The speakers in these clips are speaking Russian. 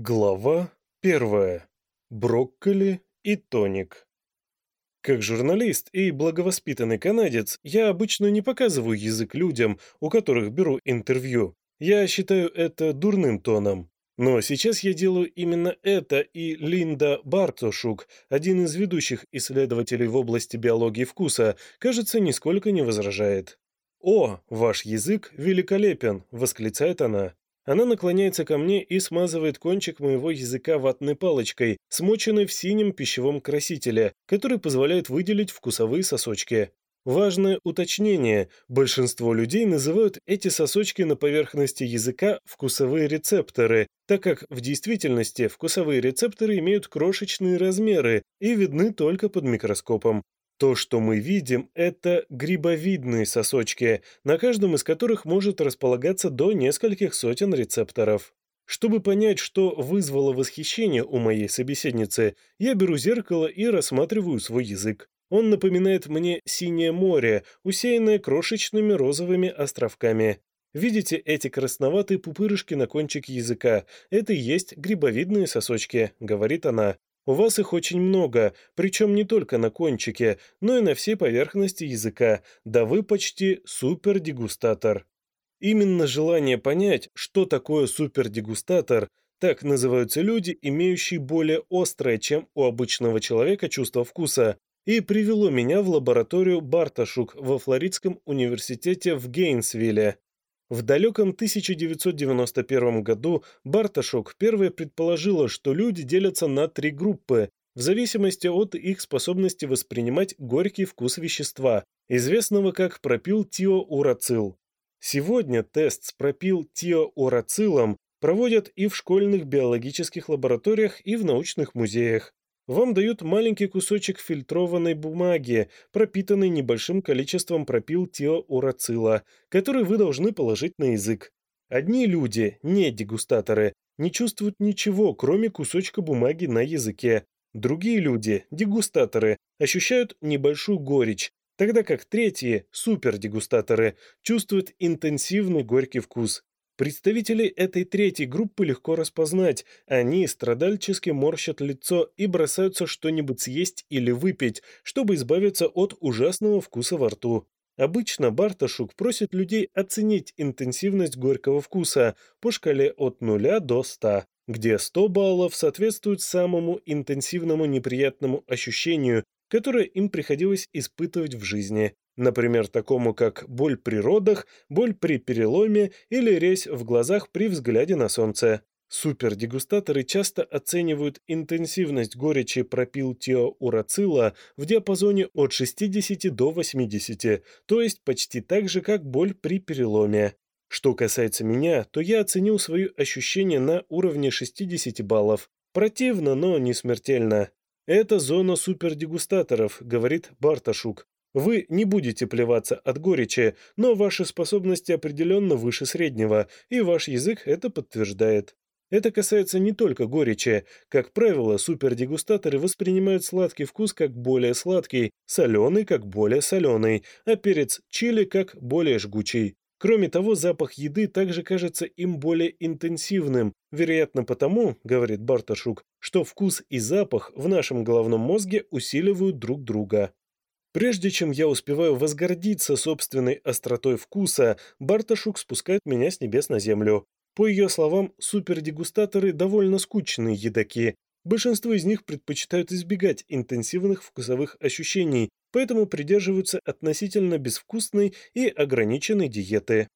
Глава первая. Брокколи и тоник. Как журналист и благовоспитанный канадец, я обычно не показываю язык людям, у которых беру интервью. Я считаю это дурным тоном. Но сейчас я делаю именно это, и Линда Бартошук, один из ведущих исследователей в области биологии вкуса, кажется, нисколько не возражает. «О, ваш язык великолепен!» – восклицает она. Она наклоняется ко мне и смазывает кончик моего языка ватной палочкой, смоченной в синем пищевом красителе, который позволяет выделить вкусовые сосочки. Важное уточнение. Большинство людей называют эти сосочки на поверхности языка вкусовые рецепторы, так как в действительности вкусовые рецепторы имеют крошечные размеры и видны только под микроскопом. То, что мы видим, это грибовидные сосочки, на каждом из которых может располагаться до нескольких сотен рецепторов. Чтобы понять, что вызвало восхищение у моей собеседницы, я беру зеркало и рассматриваю свой язык. Он напоминает мне синее море, усеянное крошечными розовыми островками. Видите эти красноватые пупырышки на кончике языка? Это и есть грибовидные сосочки, говорит она. У вас их очень много, причем не только на кончике, но и на всей поверхности языка, да вы почти супердегустатор. Именно желание понять, что такое супердегустатор, так называются люди, имеющие более острое, чем у обычного человека чувство вкуса, и привело меня в лабораторию Барташук во Флоридском университете в Гейнсвилле. В далеком 1991 году Барташок первая предположила, что люди делятся на три группы в зависимости от их способности воспринимать горький вкус вещества, известного как пропилтиоурацил. Сегодня тест с пропилтиоурацилом проводят и в школьных биологических лабораториях, и в научных музеях. Вам дают маленький кусочек фильтрованной бумаги, пропитанный небольшим количеством пропил тиоурацила, который вы должны положить на язык. Одни люди, не дегустаторы, не чувствуют ничего, кроме кусочка бумаги на языке. Другие люди, дегустаторы, ощущают небольшую горечь, тогда как третьи, супердегустаторы, чувствуют интенсивный горький вкус. Представителей этой третьей группы легко распознать. Они страдальчески морщат лицо и бросаются что-нибудь съесть или выпить, чтобы избавиться от ужасного вкуса во рту. Обычно Барташук просит людей оценить интенсивность горького вкуса по шкале от 0 до 100, где 100 баллов соответствует самому интенсивному неприятному ощущению, которое им приходилось испытывать в жизни например, такому как боль при родах, боль при переломе или резь в глазах при взгляде на солнце. Супердегустаторы часто оценивают интенсивность горечи пропилтиоурацила в диапазоне от 60 до 80, то есть почти так же, как боль при переломе. Что касается меня, то я оценил свои ощущения на уровне 60 баллов. Противно, но не смертельно. Это зона супердегустаторов, говорит Барташук. Вы не будете плеваться от горечи, но ваши способности определенно выше среднего, и ваш язык это подтверждает. Это касается не только горечи. Как правило, супердегустаторы воспринимают сладкий вкус как более сладкий, соленый как более соленый, а перец чили как более жгучий. Кроме того, запах еды также кажется им более интенсивным, вероятно потому, говорит Барташук, что вкус и запах в нашем головном мозге усиливают друг друга. Прежде чем я успеваю возгордиться собственной остротой вкуса, Барташук спускает меня с небес на землю. По ее словам, супердегустаторы довольно скучные едоки. Большинство из них предпочитают избегать интенсивных вкусовых ощущений, поэтому придерживаются относительно безвкусной и ограниченной диеты.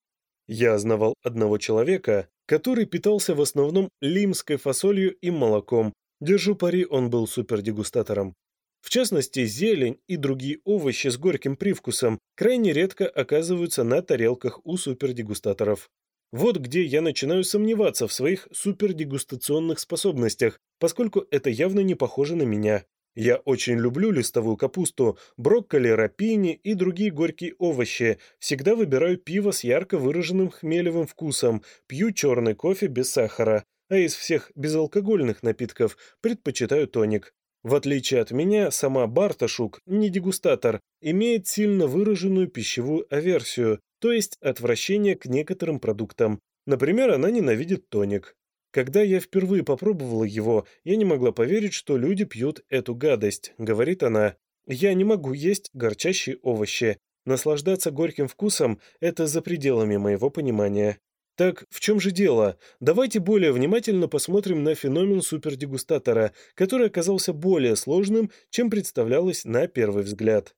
Я знавал одного человека, который питался в основном лимской фасолью и молоком. Держу пари, он был супердегустатором. В частности, зелень и другие овощи с горьким привкусом крайне редко оказываются на тарелках у супердегустаторов. Вот где я начинаю сомневаться в своих супердегустационных способностях, поскольку это явно не похоже на меня. Я очень люблю листовую капусту, брокколи, рапини и другие горькие овощи. Всегда выбираю пиво с ярко выраженным хмелевым вкусом, пью черный кофе без сахара, а из всех безалкогольных напитков предпочитаю тоник. В отличие от меня, сама Барташук, не дегустатор, имеет сильно выраженную пищевую аверсию, то есть отвращение к некоторым продуктам. Например, она ненавидит тоник. Когда я впервые попробовала его, я не могла поверить, что люди пьют эту гадость, говорит она. Я не могу есть горчащие овощи. Наслаждаться горьким вкусом – это за пределами моего понимания. Так в чем же дело? Давайте более внимательно посмотрим на феномен супердегустатора, который оказался более сложным, чем представлялось на первый взгляд.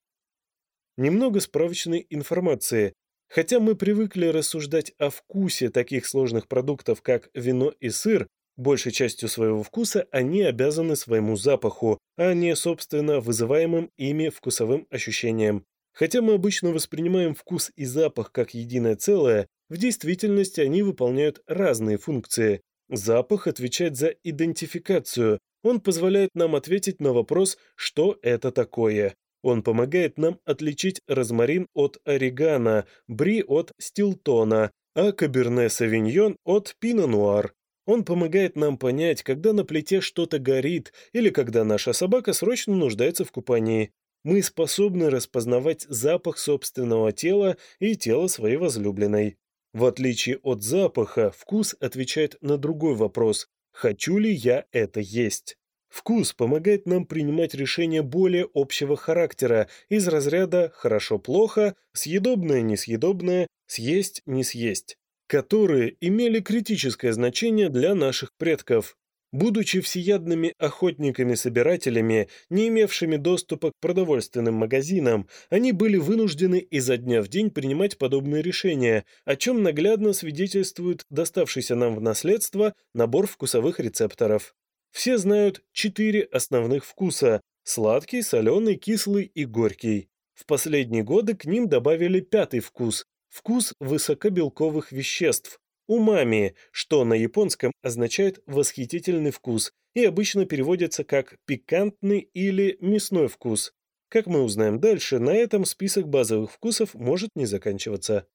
Немного справочной информации. Хотя мы привыкли рассуждать о вкусе таких сложных продуктов, как вино и сыр, большей частью своего вкуса они обязаны своему запаху, а не, собственно, вызываемым ими вкусовым ощущениям. Хотя мы обычно воспринимаем вкус и запах как единое целое, в действительности они выполняют разные функции. Запах отвечает за идентификацию. Он позволяет нам ответить на вопрос, что это такое. Он помогает нам отличить розмарин от орегано, бри от стилтона, а каберне савиньон от пино-нуар. Он помогает нам понять, когда на плите что-то горит или когда наша собака срочно нуждается в купании. Мы способны распознавать запах собственного тела и тела своей возлюбленной. В отличие от запаха, вкус отвечает на другой вопрос «хочу ли я это есть?». Вкус помогает нам принимать решения более общего характера из разряда «хорошо-плохо», «съедобное-несъедобное», «съесть-не съесть», которые имели критическое значение для наших предков. Будучи всеядными охотниками-собирателями, не имевшими доступа к продовольственным магазинам, они были вынуждены изо дня в день принимать подобные решения, о чем наглядно свидетельствует доставшийся нам в наследство набор вкусовых рецепторов. Все знают четыре основных вкуса – сладкий, соленый, кислый и горький. В последние годы к ним добавили пятый вкус – вкус высокобелковых веществ, умами, что на японском означает «восхитительный вкус» и обычно переводится как «пикантный» или «мясной вкус». Как мы узнаем дальше, на этом список базовых вкусов может не заканчиваться.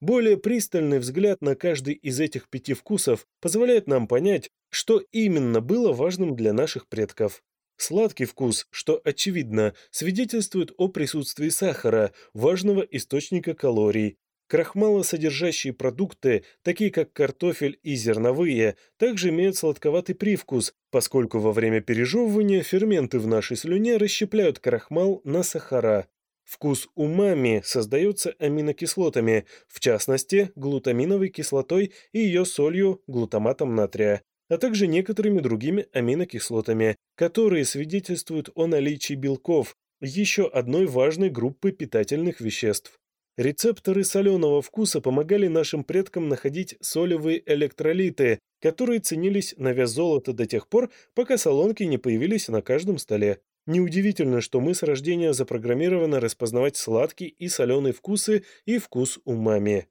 Более пристальный взгляд на каждый из этих пяти вкусов позволяет нам понять, что именно было важным для наших предков. Сладкий вкус, что очевидно, свидетельствует о присутствии сахара, важного источника калорий, Крахмалосодержащие продукты, такие как картофель и зерновые, также имеют сладковатый привкус, поскольку во время пережевывания ферменты в нашей слюне расщепляют крахмал на сахара. Вкус умами создается аминокислотами, в частности, глутаминовой кислотой и ее солью глутаматом натрия, а также некоторыми другими аминокислотами, которые свидетельствуют о наличии белков, еще одной важной группы питательных веществ. Рецепторы соленого вкуса помогали нашим предкам находить солевые электролиты, которые ценились на вес золота до тех пор, пока солонки не появились на каждом столе. Неудивительно, что мы с рождения запрограммированы распознавать сладкий и соленый вкусы и вкус умами.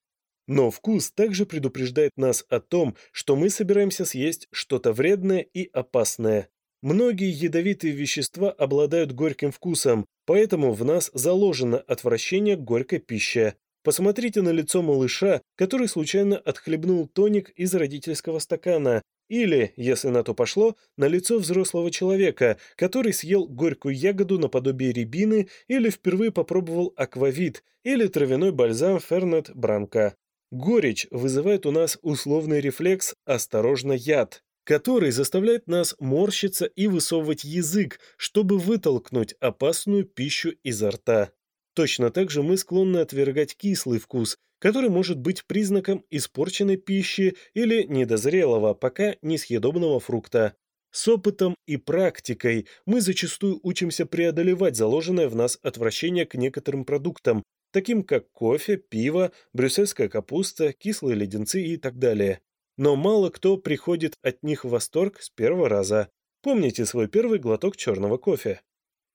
Но вкус также предупреждает нас о том, что мы собираемся съесть что-то вредное и опасное. Многие ядовитые вещества обладают горьким вкусом, поэтому в нас заложено отвращение к горькой пище. Посмотрите на лицо малыша, который случайно отхлебнул тоник из родительского стакана, или, если на то пошло, на лицо взрослого человека, который съел горькую ягоду наподобие рябины или впервые попробовал аквавит или травяной бальзам Фернет Бранка. Горечь вызывает у нас условный рефлекс «осторожно, яд» который заставляет нас морщиться и высовывать язык, чтобы вытолкнуть опасную пищу изо рта. Точно так же мы склонны отвергать кислый вкус, который может быть признаком испорченной пищи или недозрелого, пока несъедобного фрукта. С опытом и практикой мы зачастую учимся преодолевать заложенное в нас отвращение к некоторым продуктам, таким как кофе, пиво, брюссельская капуста, кислые леденцы и так далее но мало кто приходит от них в восторг с первого раза. Помните свой первый глоток черного кофе.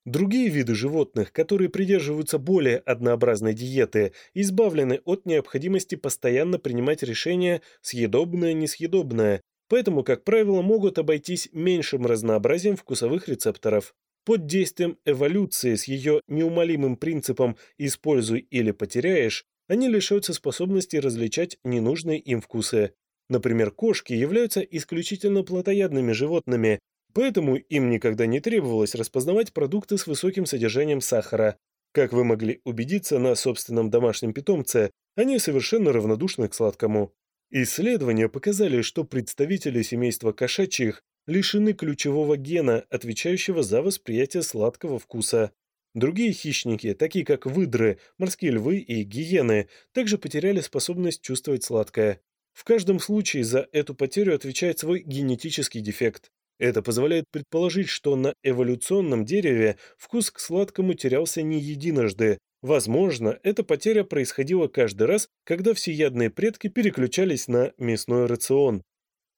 Другие виды животных, которые придерживаются более однообразной диеты, избавлены от необходимости постоянно принимать решения съедобное-несъедобное, поэтому, как правило, могут обойтись меньшим разнообразием вкусовых рецепторов. Под действием эволюции с ее неумолимым принципом «используй или потеряешь» они лишаются способности различать ненужные им вкусы. Например, кошки являются исключительно плотоядными животными, поэтому им никогда не требовалось распознавать продукты с высоким содержанием сахара. Как вы могли убедиться на собственном домашнем питомце, они совершенно равнодушны к сладкому. Исследования показали, что представители семейства кошачьих лишены ключевого гена, отвечающего за восприятие сладкого вкуса. Другие хищники, такие как выдры, морские львы и гиены, также потеряли способность чувствовать сладкое. В каждом случае за эту потерю отвечает свой генетический дефект. Это позволяет предположить, что на эволюционном дереве вкус к сладкому терялся не единожды. Возможно, эта потеря происходила каждый раз, когда всеядные предки переключались на мясной рацион.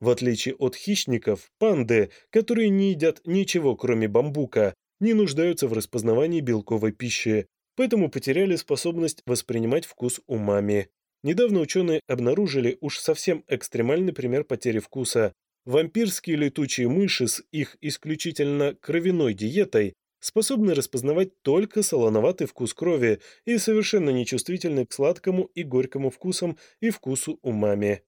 В отличие от хищников, панды, которые не едят ничего кроме бамбука, не нуждаются в распознавании белковой пищи, поэтому потеряли способность воспринимать вкус умами. Недавно ученые обнаружили уж совсем экстремальный пример потери вкуса. Вампирские летучие мыши с их исключительно кровяной диетой способны распознавать только солоноватый вкус крови и совершенно нечувствительны к сладкому и горькому вкусам и вкусу умами.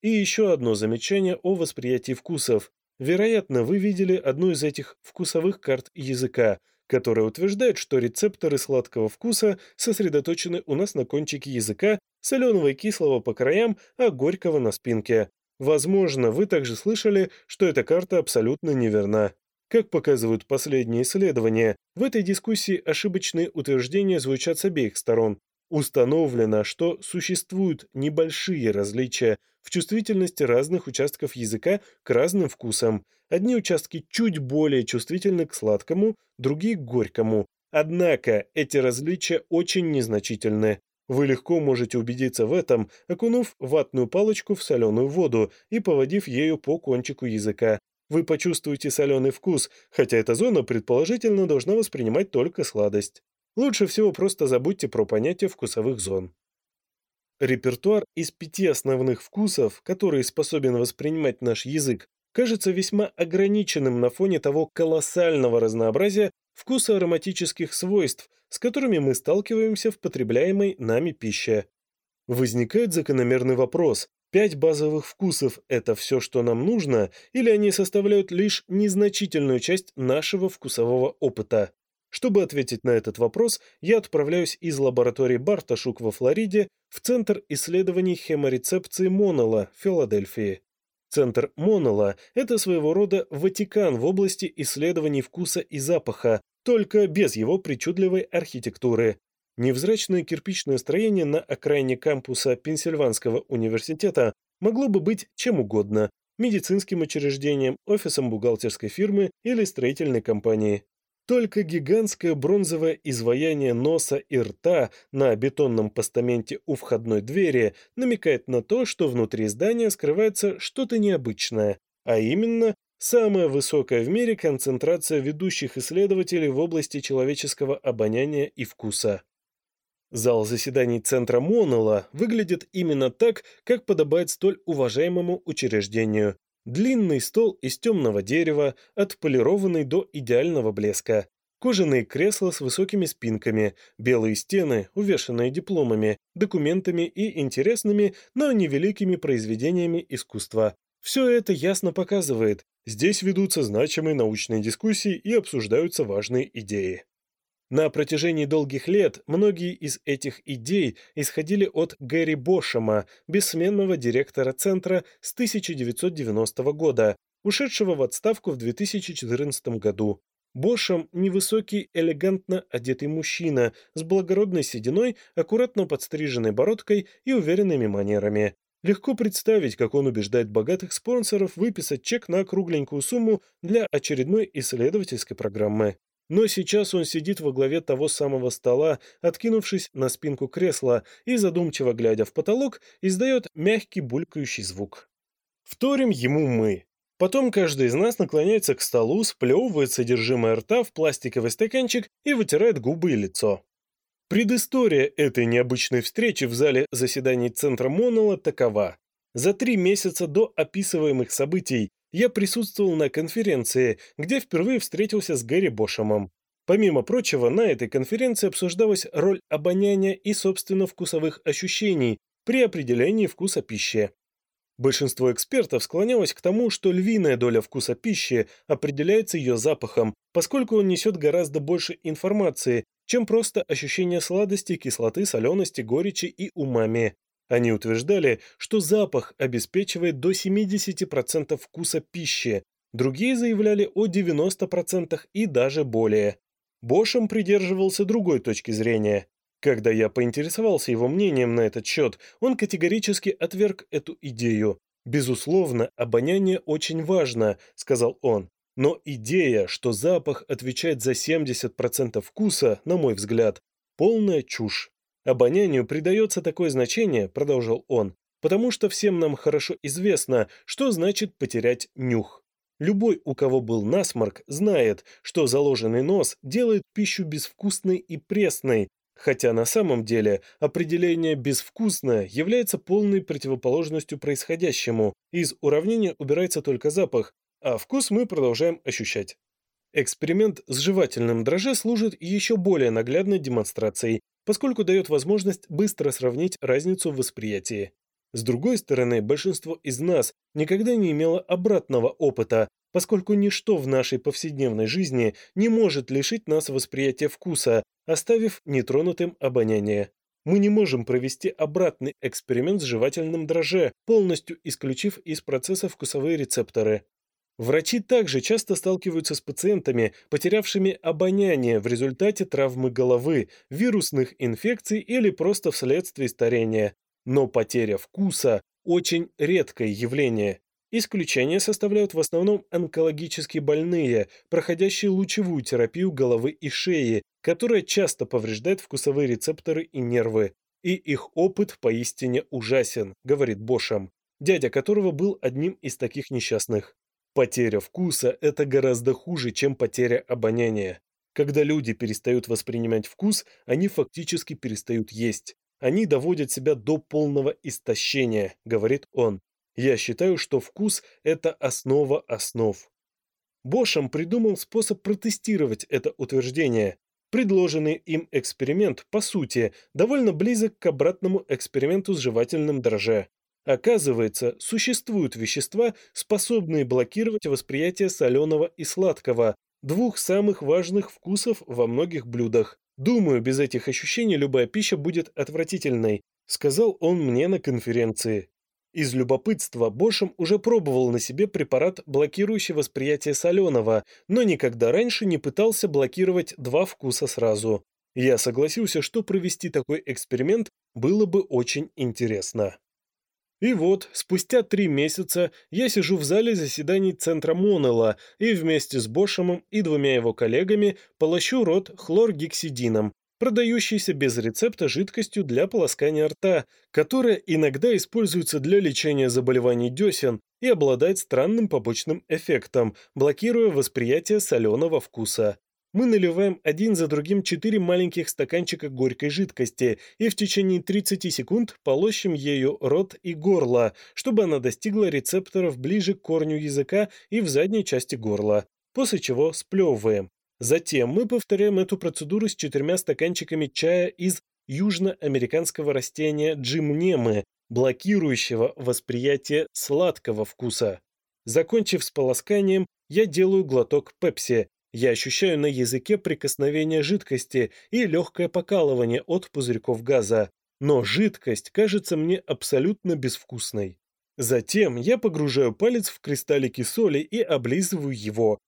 И еще одно замечание о восприятии вкусов. Вероятно, вы видели одну из этих вкусовых карт языка, которая утверждает, что рецепторы сладкого вкуса сосредоточены у нас на кончике языка соленого и кислого по краям, а горького на спинке. Возможно, вы также слышали, что эта карта абсолютно неверна. Как показывают последние исследования, в этой дискуссии ошибочные утверждения звучат с обеих сторон. Установлено, что существуют небольшие различия в чувствительности разных участков языка к разным вкусам. Одни участки чуть более чувствительны к сладкому, другие к горькому. Однако эти различия очень незначительны. Вы легко можете убедиться в этом, окунув ватную палочку в соленую воду и поводив ею по кончику языка. Вы почувствуете соленый вкус, хотя эта зона предположительно должна воспринимать только сладость. Лучше всего просто забудьте про понятие вкусовых зон. Репертуар из пяти основных вкусов, которые способен воспринимать наш язык, кажется весьма ограниченным на фоне того колоссального разнообразия вкуса ароматических свойств – с которыми мы сталкиваемся в потребляемой нами пище. Возникает закономерный вопрос, пять базовых вкусов – это все, что нам нужно, или они составляют лишь незначительную часть нашего вкусового опыта? Чтобы ответить на этот вопрос, я отправляюсь из лаборатории Барташук во Флориде в Центр исследований хеморецепции Монола в Филадельфии. Центр Монола – это своего рода Ватикан в области исследований вкуса и запаха, только без его причудливой архитектуры. Невзрачное кирпичное строение на окраине кампуса Пенсильванского университета могло бы быть чем угодно – медицинским учреждением, офисом бухгалтерской фирмы или строительной компании. Только гигантское бронзовое изваяние носа и рта на бетонном постаменте у входной двери намекает на то, что внутри здания скрывается что-то необычное, а именно Самая высокая в мире концентрация ведущих исследователей в области человеческого обоняния и вкуса. Зал заседаний Центра Монола выглядит именно так, как подобает столь уважаемому учреждению. Длинный стол из темного дерева, отполированный до идеального блеска. Кожаные кресла с высокими спинками, белые стены, увешанные дипломами, документами и интересными, но невеликими произведениями искусства, все это ясно показывает, здесь ведутся значимые научные дискуссии и обсуждаются важные идеи. На протяжении долгих лет многие из этих идей исходили от Гэри Бошема, бессменного директора центра с 1990 года, ушедшего в отставку в 2014 году. Бошем – невысокий, элегантно одетый мужчина с благородной сединой, аккуратно подстриженной бородкой и уверенными манерами. Легко представить, как он убеждает богатых спонсоров выписать чек на кругленькую сумму для очередной исследовательской программы. Но сейчас он сидит во главе того самого стола, откинувшись на спинку кресла и, задумчиво глядя в потолок, издает мягкий булькающий звук. Вторим ему мы. Потом каждый из нас наклоняется к столу, сплевывает содержимое рта в пластиковый стаканчик и вытирает губы и лицо. Предыстория этой необычной встречи в зале заседаний Центра Монола такова. За три месяца до описываемых событий я присутствовал на конференции, где впервые встретился с Гэри Бошемом. Помимо прочего, на этой конференции обсуждалась роль обоняния и, собственно, вкусовых ощущений при определении вкуса пищи. Большинство экспертов склонялось к тому, что львиная доля вкуса пищи определяется ее запахом, поскольку он несет гораздо больше информации чем просто ощущение сладости, кислоты, солености, горечи и умами. Они утверждали, что запах обеспечивает до 70% вкуса пищи, другие заявляли о 90% и даже более. Бошем придерживался другой точки зрения. Когда я поинтересовался его мнением на этот счет, он категорически отверг эту идею. «Безусловно, обоняние очень важно», — сказал он. Но идея, что запах отвечает за 70% вкуса, на мой взгляд, полная чушь. Обонянию придается такое значение, продолжил он, потому что всем нам хорошо известно, что значит потерять нюх. Любой, у кого был насморк, знает, что заложенный нос делает пищу безвкусной и пресной, хотя на самом деле определение «безвкусно» является полной противоположностью происходящему, из уравнения убирается только запах, а вкус мы продолжаем ощущать. Эксперимент с жевательным дрожже служит еще более наглядной демонстрацией, поскольку дает возможность быстро сравнить разницу в восприятии. С другой стороны, большинство из нас никогда не имело обратного опыта, поскольку ничто в нашей повседневной жизни не может лишить нас восприятия вкуса, оставив нетронутым обоняние. Мы не можем провести обратный эксперимент с жевательным дрожже, полностью исключив из процесса вкусовые рецепторы. Врачи также часто сталкиваются с пациентами, потерявшими обоняние в результате травмы головы, вирусных инфекций или просто вследствие старения. Но потеря вкуса – очень редкое явление. Исключения составляют в основном онкологически больные, проходящие лучевую терапию головы и шеи, которая часто повреждает вкусовые рецепторы и нервы. И их опыт поистине ужасен, говорит Бошам, дядя которого был одним из таких несчастных. Потеря вкуса – это гораздо хуже, чем потеря обоняния. Когда люди перестают воспринимать вкус, они фактически перестают есть. Они доводят себя до полного истощения, говорит он. Я считаю, что вкус – это основа основ. Бошем придумал способ протестировать это утверждение. Предложенный им эксперимент, по сути, довольно близок к обратному эксперименту с жевательным дрожжем. Оказывается, существуют вещества, способные блокировать восприятие соленого и сладкого, двух самых важных вкусов во многих блюдах. Думаю, без этих ощущений любая пища будет отвратительной, сказал он мне на конференции. Из любопытства Бошем уже пробовал на себе препарат, блокирующий восприятие соленого, но никогда раньше не пытался блокировать два вкуса сразу. Я согласился, что провести такой эксперимент было бы очень интересно. И вот, спустя три месяца я сижу в зале заседаний Центра Монела и вместе с Бошемом и двумя его коллегами полощу рот хлоргексидином, продающийся без рецепта жидкостью для полоскания рта, которая иногда используется для лечения заболеваний десен и обладает странным побочным эффектом, блокируя восприятие соленого вкуса мы наливаем один за другим четыре маленьких стаканчика горькой жидкости и в течение 30 секунд полощем ею рот и горло, чтобы она достигла рецепторов ближе к корню языка и в задней части горла, после чего сплевываем. Затем мы повторяем эту процедуру с четырьмя стаканчиками чая из южноамериканского растения джимнемы, блокирующего восприятие сладкого вкуса. Закончив с полосканием, я делаю глоток пепси, я ощущаю на языке прикосновение жидкости и легкое покалывание от пузырьков газа, но жидкость кажется мне абсолютно безвкусной. Затем я погружаю палец в кристаллики соли и облизываю его.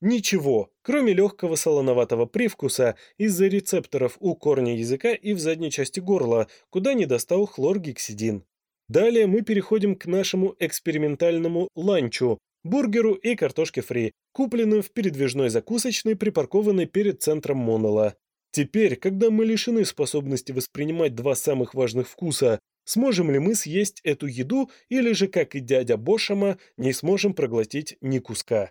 Ничего, кроме легкого солоноватого привкуса из-за рецепторов у корня языка и в задней части горла, куда не достал хлоргексидин. Далее мы переходим к нашему экспериментальному ланчу, бургеру и картошке фри, купленным в передвижной закусочной, припаркованной перед центром Монола. Теперь, когда мы лишены способности воспринимать два самых важных вкуса, сможем ли мы съесть эту еду или же, как и дядя Бошама, не сможем проглотить ни куска?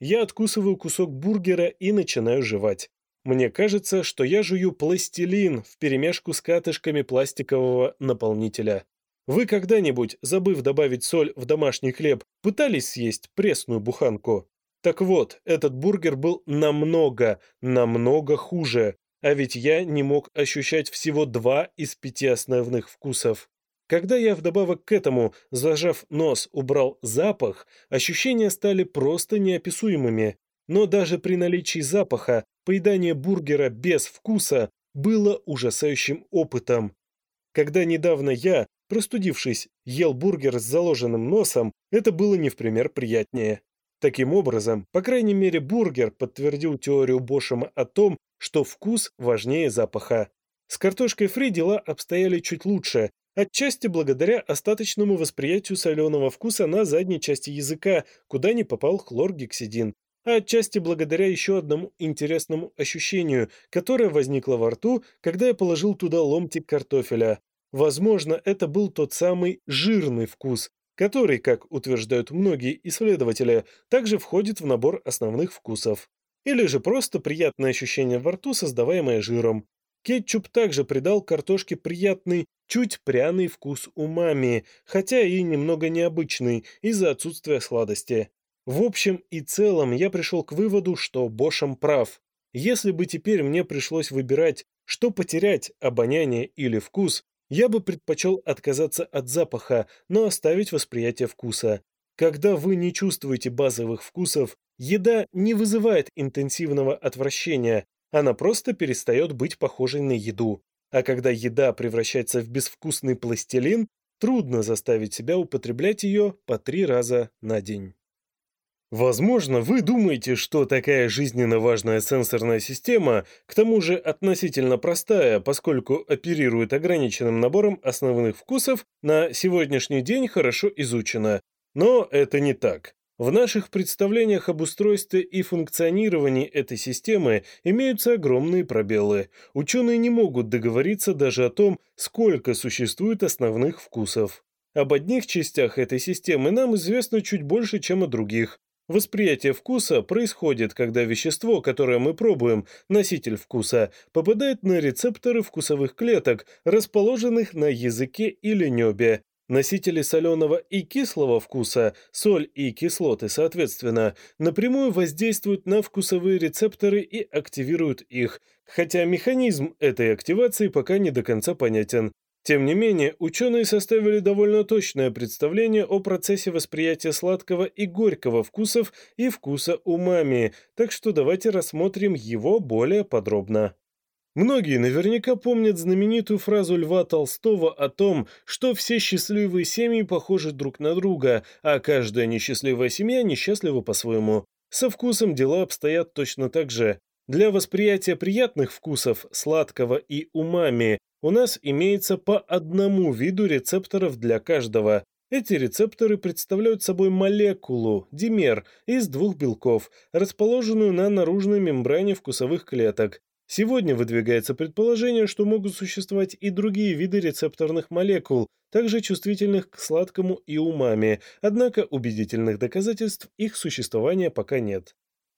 Я откусываю кусок бургера и начинаю жевать. Мне кажется, что я жую пластилин вперемешку с катышками пластикового наполнителя. Вы когда-нибудь, забыв добавить соль в домашний хлеб, пытались съесть пресную буханку? Так вот, этот бургер был намного, намного хуже, а ведь я не мог ощущать всего два из пяти основных вкусов. Когда я вдобавок к этому, зажав нос, убрал запах, ощущения стали просто неописуемыми. Но даже при наличии запаха, поедание бургера без вкуса было ужасающим опытом. Когда недавно я, Простудившись, ел бургер с заложенным носом, это было не в пример приятнее. Таким образом, по крайней мере, бургер подтвердил теорию Бошема о том, что вкус важнее запаха. С картошкой фри дела обстояли чуть лучше, отчасти благодаря остаточному восприятию соленого вкуса на задней части языка, куда не попал хлоргексидин, а отчасти благодаря еще одному интересному ощущению, которое возникло во рту, когда я положил туда ломтик картофеля. Возможно, это был тот самый жирный вкус, который, как утверждают многие исследователи, также входит в набор основных вкусов. Или же просто приятное ощущение во рту, создаваемое жиром. Кетчуп также придал картошке приятный, чуть пряный вкус умами, хотя и немного необычный из-за отсутствия сладости. В общем и целом я пришел к выводу, что Бошем прав. Если бы теперь мне пришлось выбирать, что потерять, обоняние или вкус, я бы предпочел отказаться от запаха, но оставить восприятие вкуса. Когда вы не чувствуете базовых вкусов, еда не вызывает интенсивного отвращения, она просто перестает быть похожей на еду. А когда еда превращается в безвкусный пластилин, трудно заставить себя употреблять ее по три раза на день. Возможно, вы думаете, что такая жизненно важная сенсорная система, к тому же относительно простая, поскольку оперирует ограниченным набором основных вкусов, на сегодняшний день хорошо изучена. Но это не так. В наших представлениях об устройстве и функционировании этой системы имеются огромные пробелы. Ученые не могут договориться даже о том, сколько существует основных вкусов. Об одних частях этой системы нам известно чуть больше, чем о других, Восприятие вкуса происходит, когда вещество, которое мы пробуем, носитель вкуса, попадает на рецепторы вкусовых клеток, расположенных на языке или небе. Носители соленого и кислого вкуса, соль и кислоты, соответственно, напрямую воздействуют на вкусовые рецепторы и активируют их, хотя механизм этой активации пока не до конца понятен. Тем не менее, ученые составили довольно точное представление о процессе восприятия сладкого и горького вкусов и вкуса умами, так что давайте рассмотрим его более подробно. Многие наверняка помнят знаменитую фразу Льва Толстого о том, что все счастливые семьи похожи друг на друга, а каждая несчастливая семья несчастлива по-своему. Со вкусом дела обстоят точно так же. Для восприятия приятных вкусов, сладкого и умами, у нас имеется по одному виду рецепторов для каждого. Эти рецепторы представляют собой молекулу, димер, из двух белков, расположенную на наружной мембране вкусовых клеток. Сегодня выдвигается предположение, что могут существовать и другие виды рецепторных молекул, также чувствительных к сладкому и умами, однако убедительных доказательств их существования пока нет.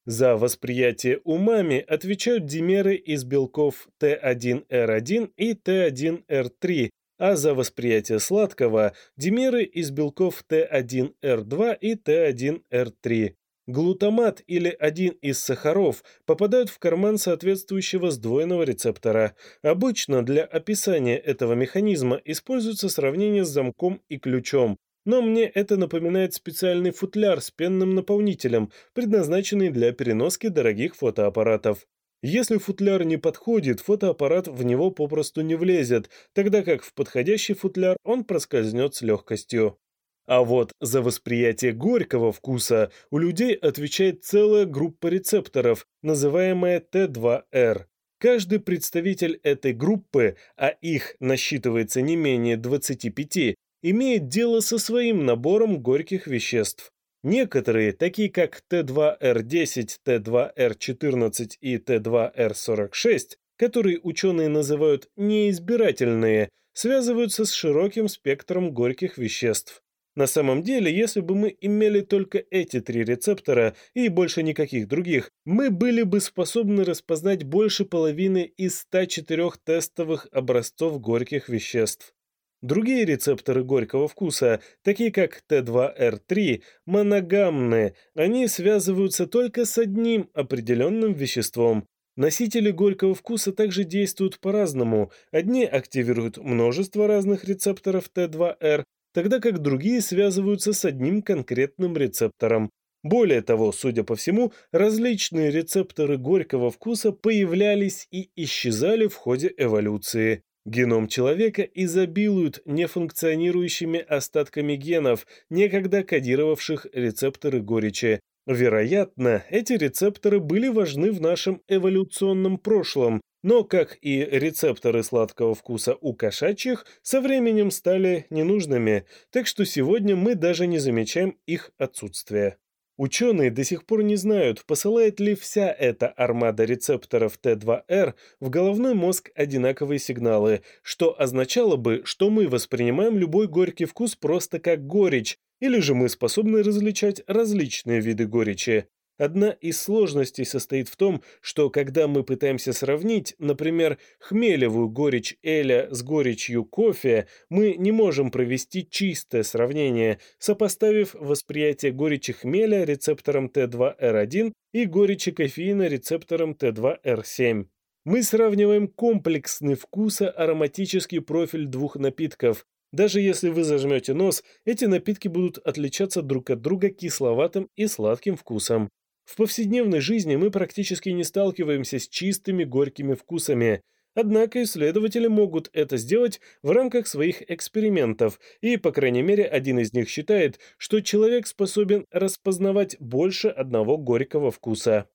За восприятие умами отвечают димеры из белков Т1Р1 и Т1Р3, а за восприятие сладкого – димеры из белков Т1Р2 и Т1Р3. Глутамат или один из сахаров попадают в карман соответствующего сдвоенного рецептора. Обычно для описания этого механизма используется сравнение с замком и ключом, но мне это напоминает специальный футляр с пенным наполнителем, предназначенный для переноски дорогих фотоаппаратов. Если футляр не подходит, фотоаппарат в него попросту не влезет, тогда как в подходящий футляр он проскользнет с легкостью. А вот за восприятие горького вкуса у людей отвечает целая группа рецепторов, называемая Т2Р. Каждый представитель этой группы, а их насчитывается не менее 25, имеет дело со своим набором горьких веществ. Некоторые, такие как Т2Р10, Т2Р14 и Т2Р46, которые ученые называют неизбирательные, связываются с широким спектром горьких веществ. На самом деле, если бы мы имели только эти три рецептора и больше никаких других, мы были бы способны распознать больше половины из 104 тестовых образцов горьких веществ. Другие рецепторы горького вкуса, такие как Т2Р3, моногамны, они связываются только с одним определенным веществом. Носители горького вкуса также действуют по-разному. Одни активируют множество разных рецепторов Т2Р, тогда как другие связываются с одним конкретным рецептором. Более того, судя по всему, различные рецепторы горького вкуса появлялись и исчезали в ходе эволюции. Геном человека изобилует нефункционирующими остатками генов, некогда кодировавших рецепторы горечи. Вероятно, эти рецепторы были важны в нашем эволюционном прошлом, но, как и рецепторы сладкого вкуса у кошачьих, со временем стали ненужными, так что сегодня мы даже не замечаем их отсутствие. Ученые до сих пор не знают, посылает ли вся эта армада рецепторов Т2Р в головной мозг одинаковые сигналы, что означало бы, что мы воспринимаем любой горький вкус просто как горечь, или же мы способны различать различные виды горечи. Одна из сложностей состоит в том, что когда мы пытаемся сравнить, например, хмелевую горечь эля с горечью кофе, мы не можем провести чистое сравнение, сопоставив восприятие горечи хмеля рецептором Т2Р1 и горечи кофеина рецептором Т2Р7. Мы сравниваем комплексный вкуса ароматический профиль двух напитков, даже если вы зажмете нос, эти напитки будут отличаться друг от друга кисловатым и сладким вкусом. В повседневной жизни мы практически не сталкиваемся с чистыми горькими вкусами, однако исследователи могут это сделать в рамках своих экспериментов, и, по крайней мере, один из них считает, что человек способен распознавать больше одного горького вкуса.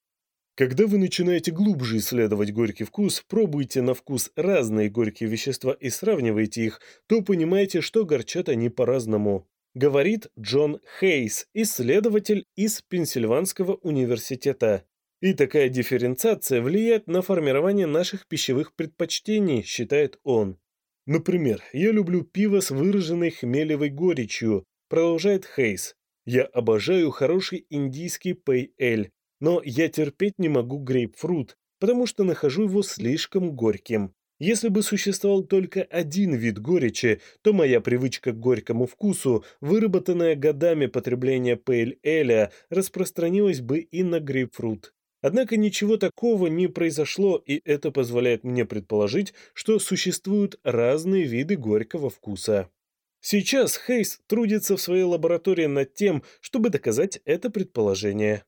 Когда вы начинаете глубже исследовать горький вкус, пробуйте на вкус разные горькие вещества и сравниваете их, то понимаете, что горчат они по-разному говорит Джон Хейс, исследователь из Пенсильванского университета. И такая дифференциация влияет на формирование наших пищевых предпочтений, считает он. Например, я люблю пиво с выраженной хмелевой горечью, продолжает Хейс. Я обожаю хороший индийский пей-эль, но я терпеть не могу грейпфрут, потому что нахожу его слишком горьким. Если бы существовал только один вид горечи, то моя привычка к горькому вкусу, выработанная годами потребления пейль-эля, распространилась бы и на грейпфрут. Однако ничего такого не произошло, и это позволяет мне предположить, что существуют разные виды горького вкуса. Сейчас Хейс трудится в своей лаборатории над тем, чтобы доказать это предположение.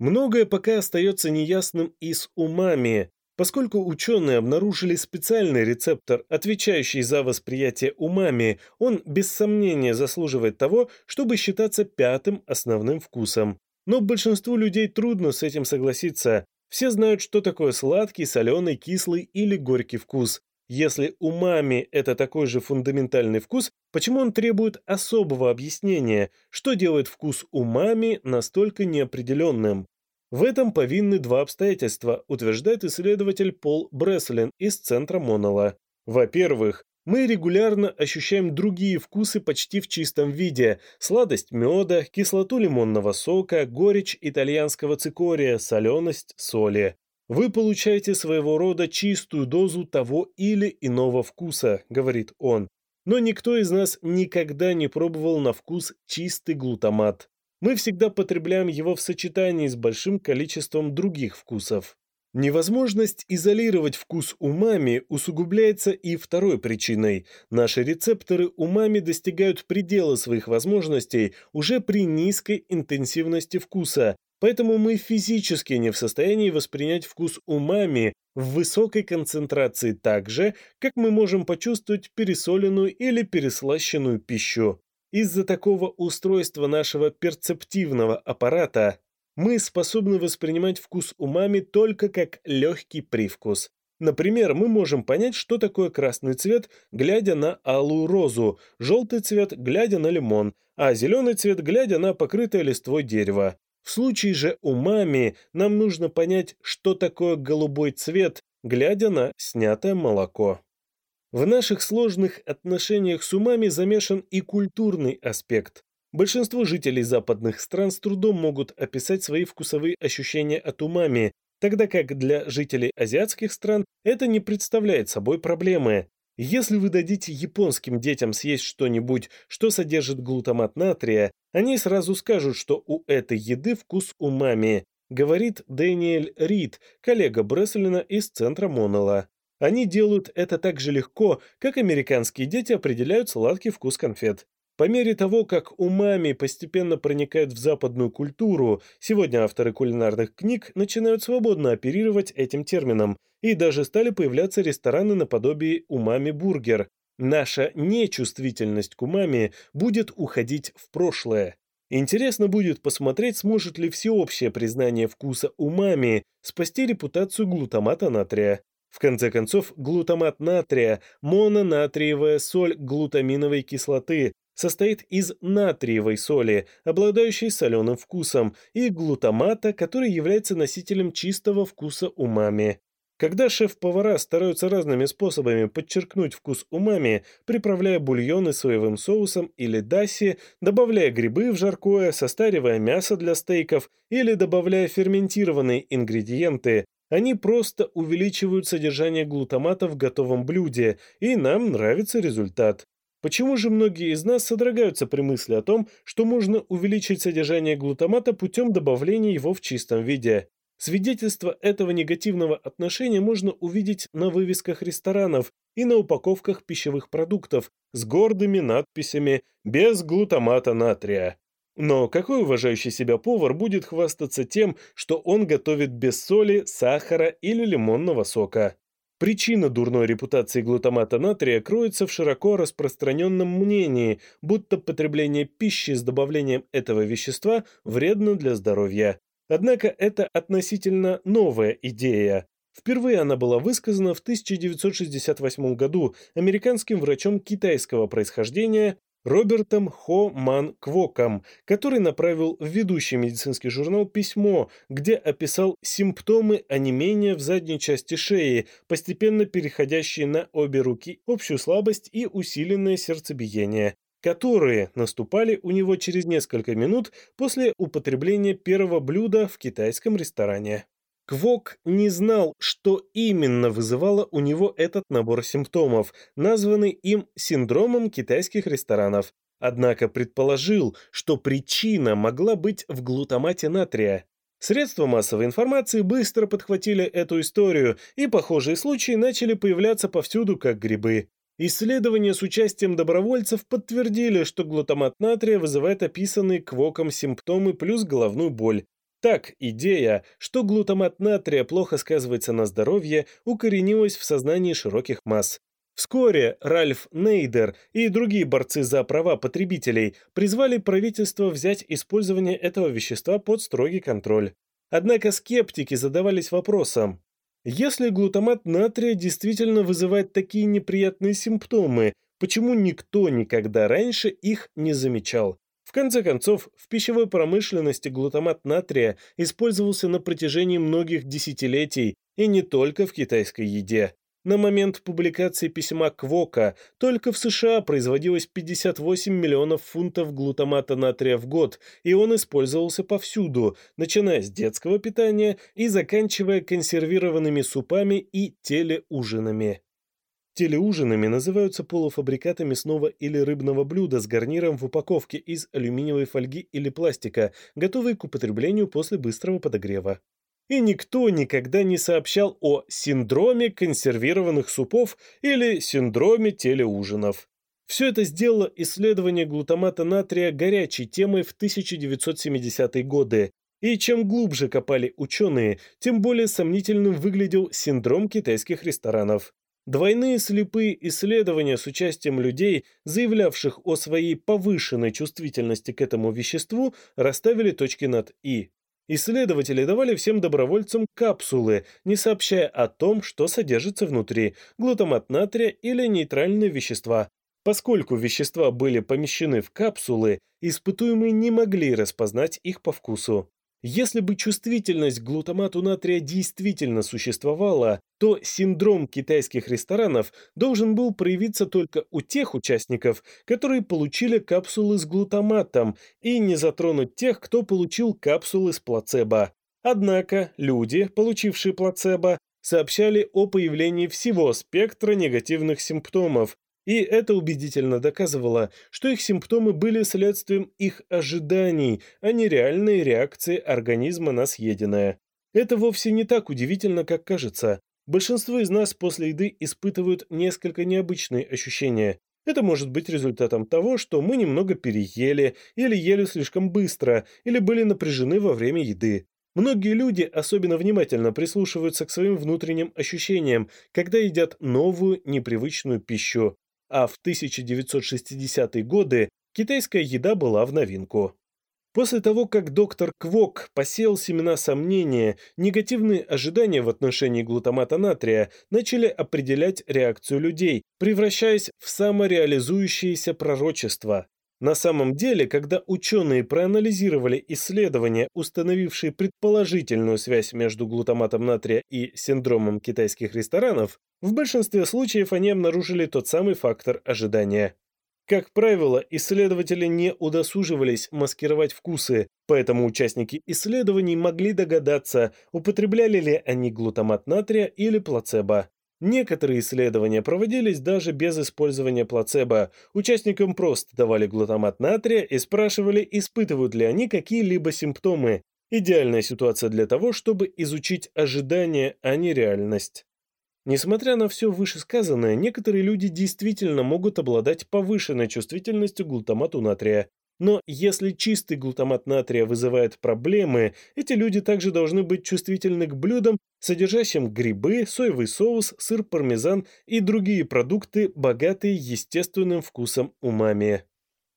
Многое пока остается неясным и с умами, Поскольку ученые обнаружили специальный рецептор, отвечающий за восприятие умами, он без сомнения заслуживает того, чтобы считаться пятым основным вкусом. Но большинству людей трудно с этим согласиться. Все знают, что такое сладкий, соленый, кислый или горький вкус. Если умами это такой же фундаментальный вкус, почему он требует особого объяснения, что делает вкус умами настолько неопределенным? В этом повинны два обстоятельства, утверждает исследователь Пол Бреслин из Центра Монола. Во-первых, мы регулярно ощущаем другие вкусы почти в чистом виде – сладость меда, кислоту лимонного сока, горечь итальянского цикория, соленость соли. «Вы получаете своего рода чистую дозу того или иного вкуса», – говорит он. «Но никто из нас никогда не пробовал на вкус чистый глутамат мы всегда потребляем его в сочетании с большим количеством других вкусов. Невозможность изолировать вкус умами усугубляется и второй причиной. Наши рецепторы умами достигают предела своих возможностей уже при низкой интенсивности вкуса, поэтому мы физически не в состоянии воспринять вкус умами в высокой концентрации так же, как мы можем почувствовать пересоленную или переслащенную пищу. Из-за такого устройства нашего перцептивного аппарата мы способны воспринимать вкус умами только как легкий привкус. Например, мы можем понять, что такое красный цвет, глядя на алую розу, желтый цвет, глядя на лимон, а зеленый цвет, глядя на покрытое листвой дерево. В случае же умами нам нужно понять, что такое голубой цвет, глядя на снятое молоко. В наших сложных отношениях с умами замешан и культурный аспект. Большинство жителей западных стран с трудом могут описать свои вкусовые ощущения от умами, тогда как для жителей азиатских стран это не представляет собой проблемы. Если вы дадите японским детям съесть что-нибудь, что содержит глутамат натрия, они сразу скажут, что у этой еды вкус умами, говорит Дэниэль Рид, коллега Бресслина из центра Монола. Они делают это так же легко, как американские дети определяют сладкий вкус конфет. По мере того, как умами постепенно проникают в западную культуру, сегодня авторы кулинарных книг начинают свободно оперировать этим термином, и даже стали появляться рестораны наподобие умами-бургер. Наша нечувствительность к умами будет уходить в прошлое. Интересно будет посмотреть, сможет ли всеобщее признание вкуса умами спасти репутацию глутамата натрия. В конце концов, глутамат натрия, мононатриевая соль глутаминовой кислоты, состоит из натриевой соли, обладающей соленым вкусом, и глутамата, который является носителем чистого вкуса умами. Когда шеф-повара стараются разными способами подчеркнуть вкус умами, приправляя бульоны соевым соусом или даси, добавляя грибы в жаркое, состаривая мясо для стейков или добавляя ферментированные ингредиенты, они просто увеличивают содержание глутамата в готовом блюде, и нам нравится результат. Почему же многие из нас содрогаются при мысли о том, что можно увеличить содержание глутамата путем добавления его в чистом виде? Свидетельство этого негативного отношения можно увидеть на вывесках ресторанов и на упаковках пищевых продуктов с гордыми надписями «Без глутамата натрия». Но какой уважающий себя повар будет хвастаться тем, что он готовит без соли, сахара или лимонного сока? Причина дурной репутации глутамата натрия кроется в широко распространенном мнении, будто потребление пищи с добавлением этого вещества вредно для здоровья. Однако это относительно новая идея. Впервые она была высказана в 1968 году американским врачом китайского происхождения Робертом Хо Ман Квоком, который направил в ведущий медицинский журнал письмо, где описал симптомы онемения в задней части шеи, постепенно переходящие на обе руки, общую слабость и усиленное сердцебиение, которые наступали у него через несколько минут после употребления первого блюда в китайском ресторане. Квок не знал, что именно вызывало у него этот набор симптомов, названный им синдромом китайских ресторанов, однако предположил, что причина могла быть в глутамате натрия. Средства массовой информации быстро подхватили эту историю, и похожие случаи начали появляться повсюду как грибы. Исследования с участием добровольцев подтвердили, что глутамат натрия вызывает описанные квоком симптомы плюс головную боль, так, идея, что глутамат натрия плохо сказывается на здоровье, укоренилась в сознании широких масс. Вскоре Ральф Нейдер и другие борцы за права потребителей призвали правительство взять использование этого вещества под строгий контроль. Однако скептики задавались вопросом, если глутамат натрия действительно вызывает такие неприятные симптомы, почему никто никогда раньше их не замечал? конце концов, в пищевой промышленности глутамат натрия использовался на протяжении многих десятилетий и не только в китайской еде. На момент публикации письма Квока только в США производилось 58 миллионов фунтов глутамата натрия в год, и он использовался повсюду, начиная с детского питания и заканчивая консервированными супами и телеужинами. Телеужинами называются полуфабрикаты мясного или рыбного блюда с гарниром в упаковке из алюминиевой фольги или пластика, готовые к употреблению после быстрого подогрева. И никто никогда не сообщал о синдроме консервированных супов или синдроме телеужинов. Все это сделало исследование глутамата натрия горячей темой в 1970-е годы. И чем глубже копали ученые, тем более сомнительным выглядел синдром китайских ресторанов. Двойные слепые исследования с участием людей, заявлявших о своей повышенной чувствительности к этому веществу, расставили точки над «и». Исследователи давали всем добровольцам капсулы, не сообщая о том, что содержится внутри – глутамат натрия или нейтральные вещества. Поскольку вещества были помещены в капсулы, испытуемые не могли распознать их по вкусу. Если бы чувствительность к глутамату натрия действительно существовала, то синдром китайских ресторанов должен был проявиться только у тех участников, которые получили капсулы с глутаматом, и не затронуть тех, кто получил капсулы с плацебо. Однако люди, получившие плацебо, сообщали о появлении всего спектра негативных симптомов, и это убедительно доказывало, что их симптомы были следствием их ожиданий, а не реальной реакции организма на съеденное. Это вовсе не так удивительно, как кажется. Большинство из нас после еды испытывают несколько необычные ощущения. Это может быть результатом того, что мы немного переели, или ели слишком быстро, или были напряжены во время еды. Многие люди особенно внимательно прислушиваются к своим внутренним ощущениям, когда едят новую, непривычную пищу а в 1960-е годы китайская еда была в новинку. После того, как доктор Квок посеял семена сомнения, негативные ожидания в отношении глутамата натрия начали определять реакцию людей, превращаясь в самореализующееся пророчество. На самом деле, когда ученые проанализировали исследования, установившие предположительную связь между глутаматом натрия и синдромом китайских ресторанов, в большинстве случаев они обнаружили тот самый фактор ожидания. Как правило, исследователи не удосуживались маскировать вкусы, поэтому участники исследований могли догадаться, употребляли ли они глутамат натрия или плацебо. Некоторые исследования проводились даже без использования плацебо. Участникам просто давали глутамат натрия и спрашивали, испытывают ли они какие-либо симптомы. Идеальная ситуация для того, чтобы изучить ожидания, а не реальность. Несмотря на все вышесказанное, некоторые люди действительно могут обладать повышенной чувствительностью к глутамату натрия. Но если чистый глутамат натрия вызывает проблемы, эти люди также должны быть чувствительны к блюдам, содержащим грибы, соевый соус, сыр пармезан и другие продукты, богатые естественным вкусом умами.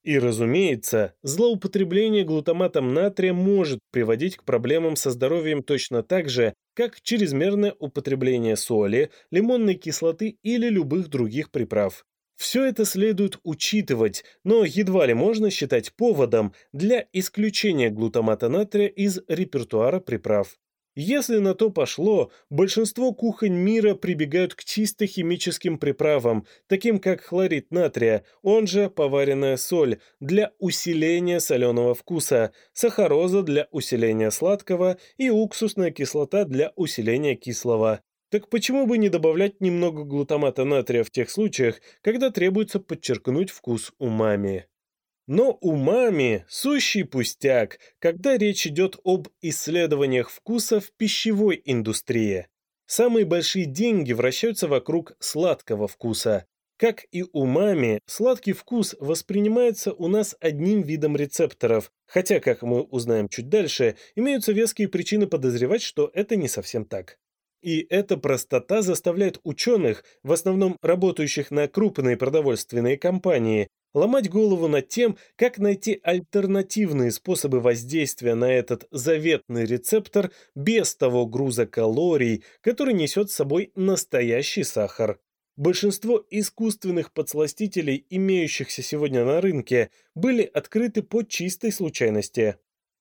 И, разумеется, злоупотребление глутаматом натрия может приводить к проблемам со здоровьем точно так же, как чрезмерное употребление соли, лимонной кислоты или любых других приправ. Все это следует учитывать, но едва ли можно считать поводом для исключения глутамата натрия из репертуара приправ. Если на то пошло, большинство кухонь мира прибегают к чисто химическим приправам, таким как хлорид натрия, он же поваренная соль, для усиления соленого вкуса, сахароза для усиления сладкого и уксусная кислота для усиления кислого. Так почему бы не добавлять немного глутамата натрия в тех случаях, когда требуется подчеркнуть вкус умами? Но умами – сущий пустяк, когда речь идет об исследованиях вкуса в пищевой индустрии. Самые большие деньги вращаются вокруг сладкого вкуса. Как и умами, сладкий вкус воспринимается у нас одним видом рецепторов, хотя, как мы узнаем чуть дальше, имеются веские причины подозревать, что это не совсем так. И эта простота заставляет ученых, в основном работающих на крупные продовольственные компании, ломать голову над тем, как найти альтернативные способы воздействия на этот заветный рецептор без того груза калорий, который несет с собой настоящий сахар. Большинство искусственных подсластителей, имеющихся сегодня на рынке, были открыты по чистой случайности.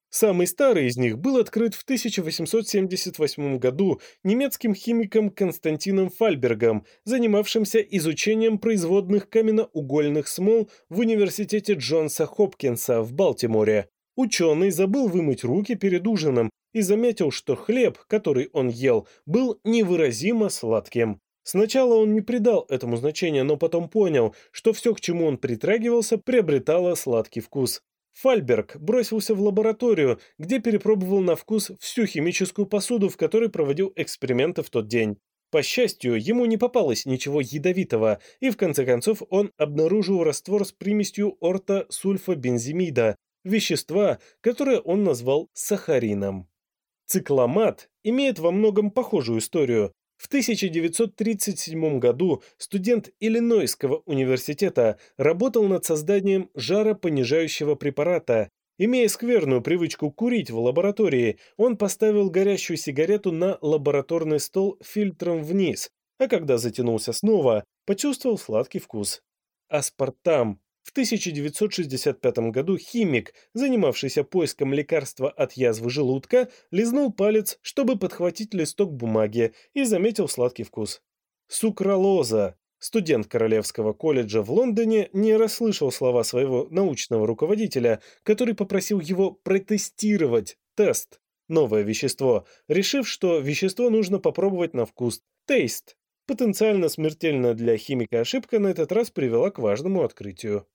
Самый старый из них был открыт в 1878 году немецким химиком Константином Фальбергом, занимавшимся изучением производных каменноугольных смол в университете Джонса Хопкинса в Балтиморе. Ученый забыл вымыть руки перед ужином и заметил, что хлеб, который он ел, был невыразимо сладким. Сначала он не придал этому значения, но потом понял, что все, к чему он притрагивался, приобретало сладкий вкус. Фальберг бросился в лабораторию, где перепробовал на вкус всю химическую посуду, в которой проводил эксперименты в тот день. По счастью, ему не попалось ничего ядовитого, и в конце концов он обнаружил раствор с примесью орта-сульфа-бензимида, вещества, которое он назвал сахарином. Цикламат имеет во многом похожую историю. В 1937 году студент Иллинойского университета работал над созданием жаропонижающего препарата. Имея скверную привычку курить в лаборатории, он поставил горящую сигарету на лабораторный стол фильтром вниз, а когда затянулся снова, почувствовал сладкий вкус. Аспартам в 1965 году химик, занимавшийся поиском лекарства от язвы желудка, лизнул палец, чтобы подхватить листок бумаги, и заметил сладкий вкус. Сукралоза. Студент Королевского колледжа в Лондоне не расслышал слова своего научного руководителя, который попросил его протестировать тест. Новое вещество, решив, что вещество нужно попробовать на вкус. Тейст. Потенциально смертельная для химика ошибка на этот раз привела к важному открытию.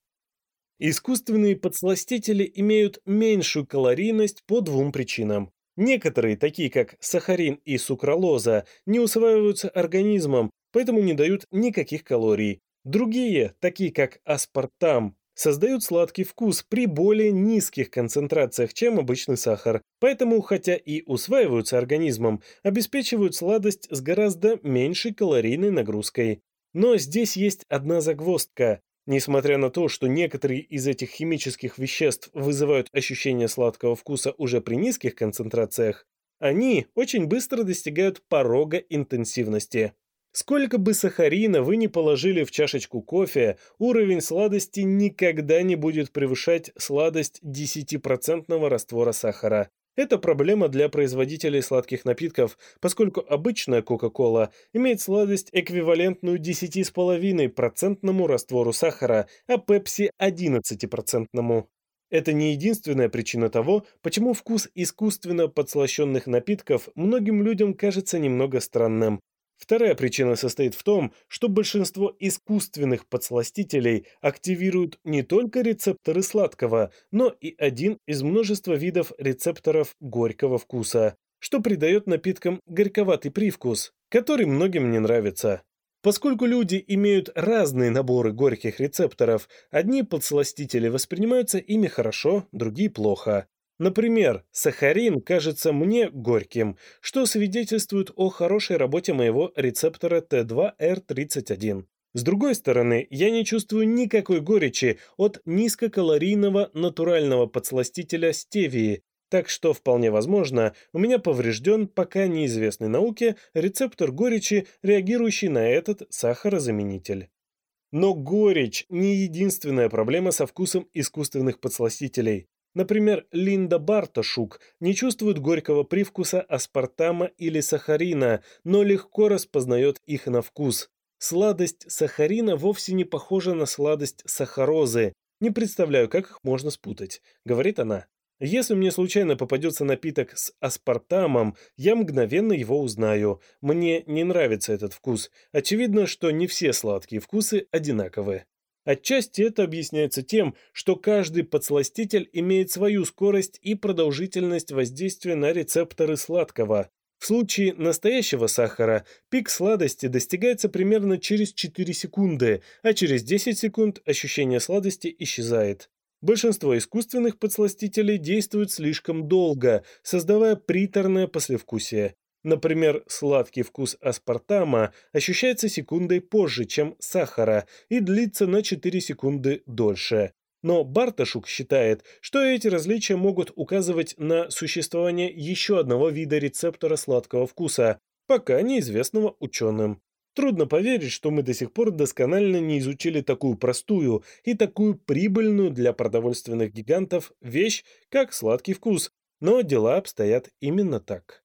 Искусственные подсластители имеют меньшую калорийность по двум причинам. Некоторые, такие как сахарин и сукралоза, не усваиваются организмом, поэтому не дают никаких калорий. Другие, такие как аспартам, создают сладкий вкус при более низких концентрациях, чем обычный сахар. Поэтому, хотя и усваиваются организмом, обеспечивают сладость с гораздо меньшей калорийной нагрузкой. Но здесь есть одна загвоздка. Несмотря на то, что некоторые из этих химических веществ вызывают ощущение сладкого вкуса уже при низких концентрациях, они очень быстро достигают порога интенсивности. Сколько бы сахарина вы ни положили в чашечку кофе, уровень сладости никогда не будет превышать сладость 10% раствора сахара. Это проблема для производителей сладких напитков, поскольку обычная Кока-Кола имеет сладость, эквивалентную 10,5% раствору сахара, а Пепси – 11%. Это не единственная причина того, почему вкус искусственно подслащенных напитков многим людям кажется немного странным. Вторая причина состоит в том, что большинство искусственных подсластителей активируют не только рецепторы сладкого, но и один из множества видов рецепторов горького вкуса, что придает напиткам горьковатый привкус, который многим не нравится. Поскольку люди имеют разные наборы горьких рецепторов, одни подсластители воспринимаются ими хорошо, другие плохо. Например, сахарин кажется мне горьким, что свидетельствует о хорошей работе моего рецептора Т2Р31. С другой стороны, я не чувствую никакой горечи от низкокалорийного натурального подсластителя стевии, так что вполне возможно, у меня поврежден пока неизвестной науке рецептор горечи, реагирующий на этот сахарозаменитель. Но горечь не единственная проблема со вкусом искусственных подсластителей. Например, Линда Барташук не чувствует горького привкуса аспартама или сахарина, но легко распознает их на вкус. Сладость сахарина вовсе не похожа на сладость сахарозы. Не представляю, как их можно спутать, говорит она. Если мне случайно попадется напиток с аспартамом, я мгновенно его узнаю. Мне не нравится этот вкус. Очевидно, что не все сладкие вкусы одинаковые. Отчасти это объясняется тем, что каждый подсластитель имеет свою скорость и продолжительность воздействия на рецепторы сладкого. В случае настоящего сахара пик сладости достигается примерно через 4 секунды, а через 10 секунд ощущение сладости исчезает. Большинство искусственных подсластителей действуют слишком долго, создавая приторное послевкусие. Например, сладкий вкус аспартама ощущается секундой позже, чем сахара, и длится на 4 секунды дольше. Но Барташук считает, что эти различия могут указывать на существование еще одного вида рецептора сладкого вкуса, пока неизвестного ученым. Трудно поверить, что мы до сих пор досконально не изучили такую простую и такую прибыльную для продовольственных гигантов вещь, как сладкий вкус, но дела обстоят именно так.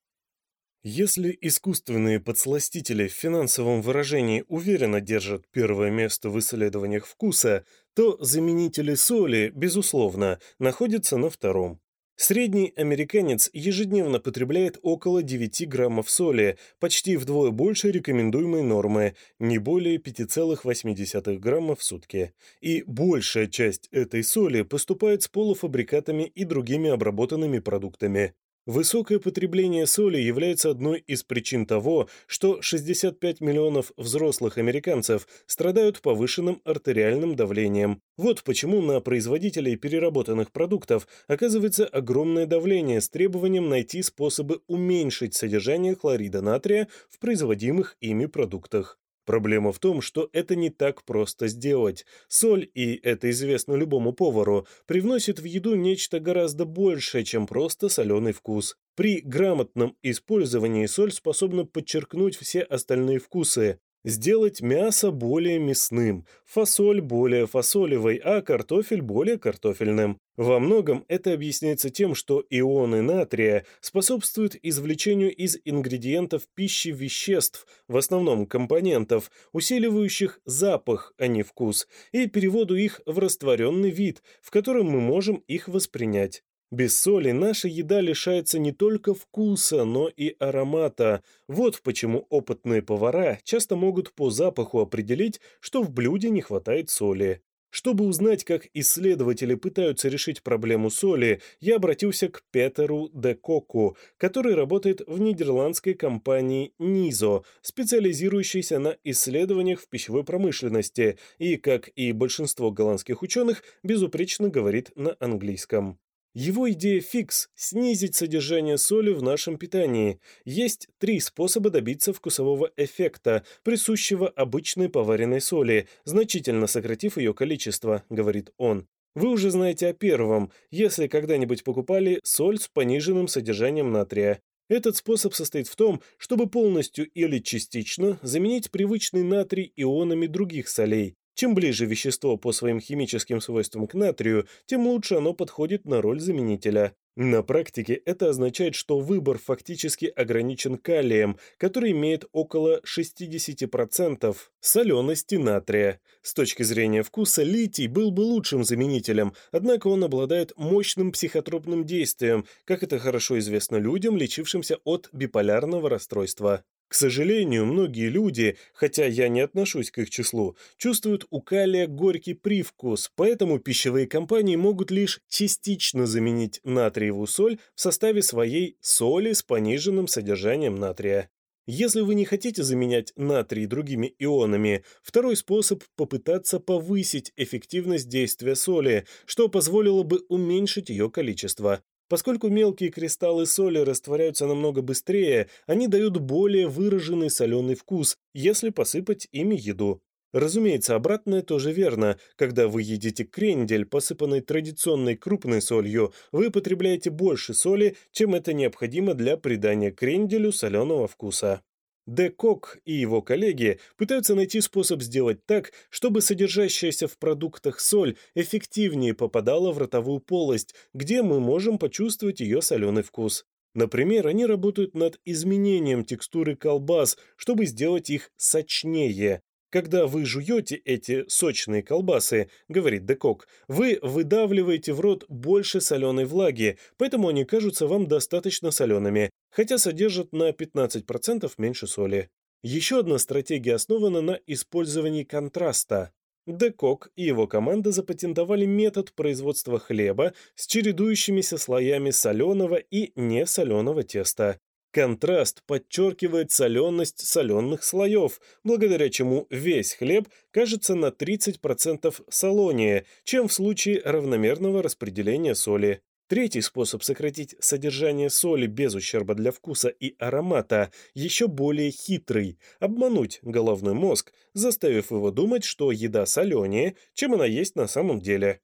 Если искусственные подсластители в финансовом выражении уверенно держат первое место в исследованиях вкуса, то заменители соли, безусловно, находятся на втором. Средний американец ежедневно потребляет около 9 граммов соли, почти вдвое больше рекомендуемой нормы, не более 5,8 грамма в сутки. И большая часть этой соли поступает с полуфабрикатами и другими обработанными продуктами. Высокое потребление соли является одной из причин того, что 65 миллионов взрослых американцев страдают повышенным артериальным давлением. Вот почему на производителей переработанных продуктов оказывается огромное давление с требованием найти способы уменьшить содержание хлорида натрия в производимых ими продуктах. Проблема в том, что это не так просто сделать. Соль, и это известно любому повару, привносит в еду нечто гораздо большее, чем просто соленый вкус. При грамотном использовании соль способна подчеркнуть все остальные вкусы, Сделать мясо более мясным, фасоль более фасолевой, а картофель более картофельным. Во многом это объясняется тем, что ионы натрия способствуют извлечению из ингредиентов пищи веществ, в основном компонентов, усиливающих запах, а не вкус, и переводу их в растворенный вид, в котором мы можем их воспринять. Без соли наша еда лишается не только вкуса, но и аромата. Вот почему опытные повара часто могут по запаху определить, что в блюде не хватает соли. Чтобы узнать, как исследователи пытаются решить проблему соли, я обратился к Петеру де Коку, который работает в нидерландской компании Низо, специализирующейся на исследованиях в пищевой промышленности и, как и большинство голландских ученых, безупречно говорит на английском. Его идея фикс – снизить содержание соли в нашем питании. Есть три способа добиться вкусового эффекта, присущего обычной поваренной соли, значительно сократив ее количество, говорит он. Вы уже знаете о первом, если когда-нибудь покупали соль с пониженным содержанием натрия. Этот способ состоит в том, чтобы полностью или частично заменить привычный натрий ионами других солей, чем ближе вещество по своим химическим свойствам к натрию, тем лучше оно подходит на роль заменителя. На практике это означает, что выбор фактически ограничен калием, который имеет около 60% солености натрия. С точки зрения вкуса, литий был бы лучшим заменителем, однако он обладает мощным психотропным действием, как это хорошо известно людям, лечившимся от биполярного расстройства. К сожалению, многие люди, хотя я не отношусь к их числу, чувствуют у калия горький привкус, поэтому пищевые компании могут лишь частично заменить натриевую соль в составе своей соли с пониженным содержанием натрия. Если вы не хотите заменять натрий другими ионами, второй способ – попытаться повысить эффективность действия соли, что позволило бы уменьшить ее количество. Поскольку мелкие кристаллы соли растворяются намного быстрее, они дают более выраженный соленый вкус, если посыпать ими еду. Разумеется, обратное тоже верно. Когда вы едите крендель, посыпанный традиционной крупной солью, вы потребляете больше соли, чем это необходимо для придания кренделю соленого вкуса. Де Кок и его коллеги пытаются найти способ сделать так, чтобы содержащаяся в продуктах соль эффективнее попадала в ротовую полость, где мы можем почувствовать ее соленый вкус. Например, они работают над изменением текстуры колбас, чтобы сделать их сочнее. Когда вы жуете эти сочные колбасы, говорит Декок, вы выдавливаете в рот больше соленой влаги, поэтому они кажутся вам достаточно солеными, хотя содержит на 15% меньше соли. Еще одна стратегия основана на использовании контраста. Декок и его команда запатентовали метод производства хлеба с чередующимися слоями соленого и несоленого теста. Контраст подчеркивает соленость соленых слоев, благодаря чему весь хлеб кажется на 30% солонее, чем в случае равномерного распределения соли. Третий способ сократить содержание соли без ущерба для вкуса и аромата еще более хитрый – обмануть головной мозг, заставив его думать, что еда соленее, чем она есть на самом деле.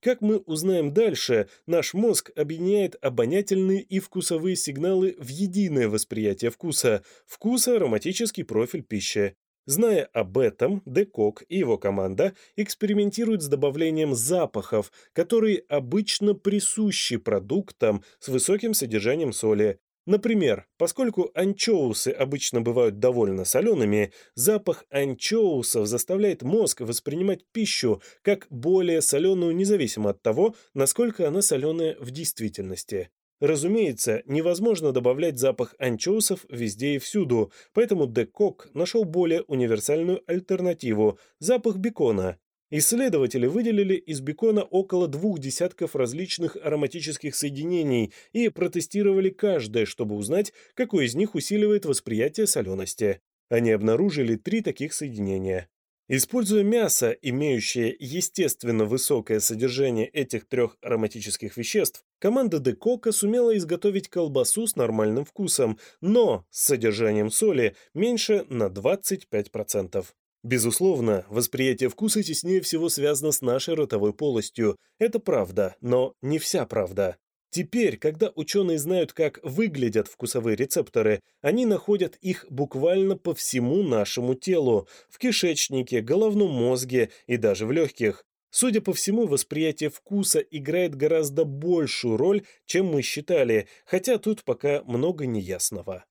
Как мы узнаем дальше, наш мозг объединяет обонятельные и вкусовые сигналы в единое восприятие вкуса, вкуса – ароматический профиль пищи. Зная об этом, Декок и его команда экспериментируют с добавлением запахов, которые обычно присущи продуктам с высоким содержанием соли. Например, поскольку анчоусы обычно бывают довольно солеными, запах анчоусов заставляет мозг воспринимать пищу как более соленую независимо от того, насколько она соленая в действительности. Разумеется, невозможно добавлять запах анчоусов везде и всюду, поэтому Декок нашел более универсальную альтернативу – запах бекона. Исследователи выделили из бекона около двух десятков различных ароматических соединений и протестировали каждое, чтобы узнать, какой из них усиливает восприятие солености. Они обнаружили три таких соединения Используя мясо, имеющее естественно высокое содержание этих трех ароматических веществ, команда Декока сумела изготовить колбасу с нормальным вкусом, но с содержанием соли меньше на 25%. Безусловно, восприятие вкуса теснее всего связано с нашей ротовой полостью. Это правда, но не вся правда. Теперь, когда ученые знают, как выглядят вкусовые рецепторы, они находят их буквально по всему нашему телу, в кишечнике, головном мозге и даже в легких. Судя по всему, восприятие вкуса играет гораздо большую роль, чем мы считали, хотя тут пока много неясного.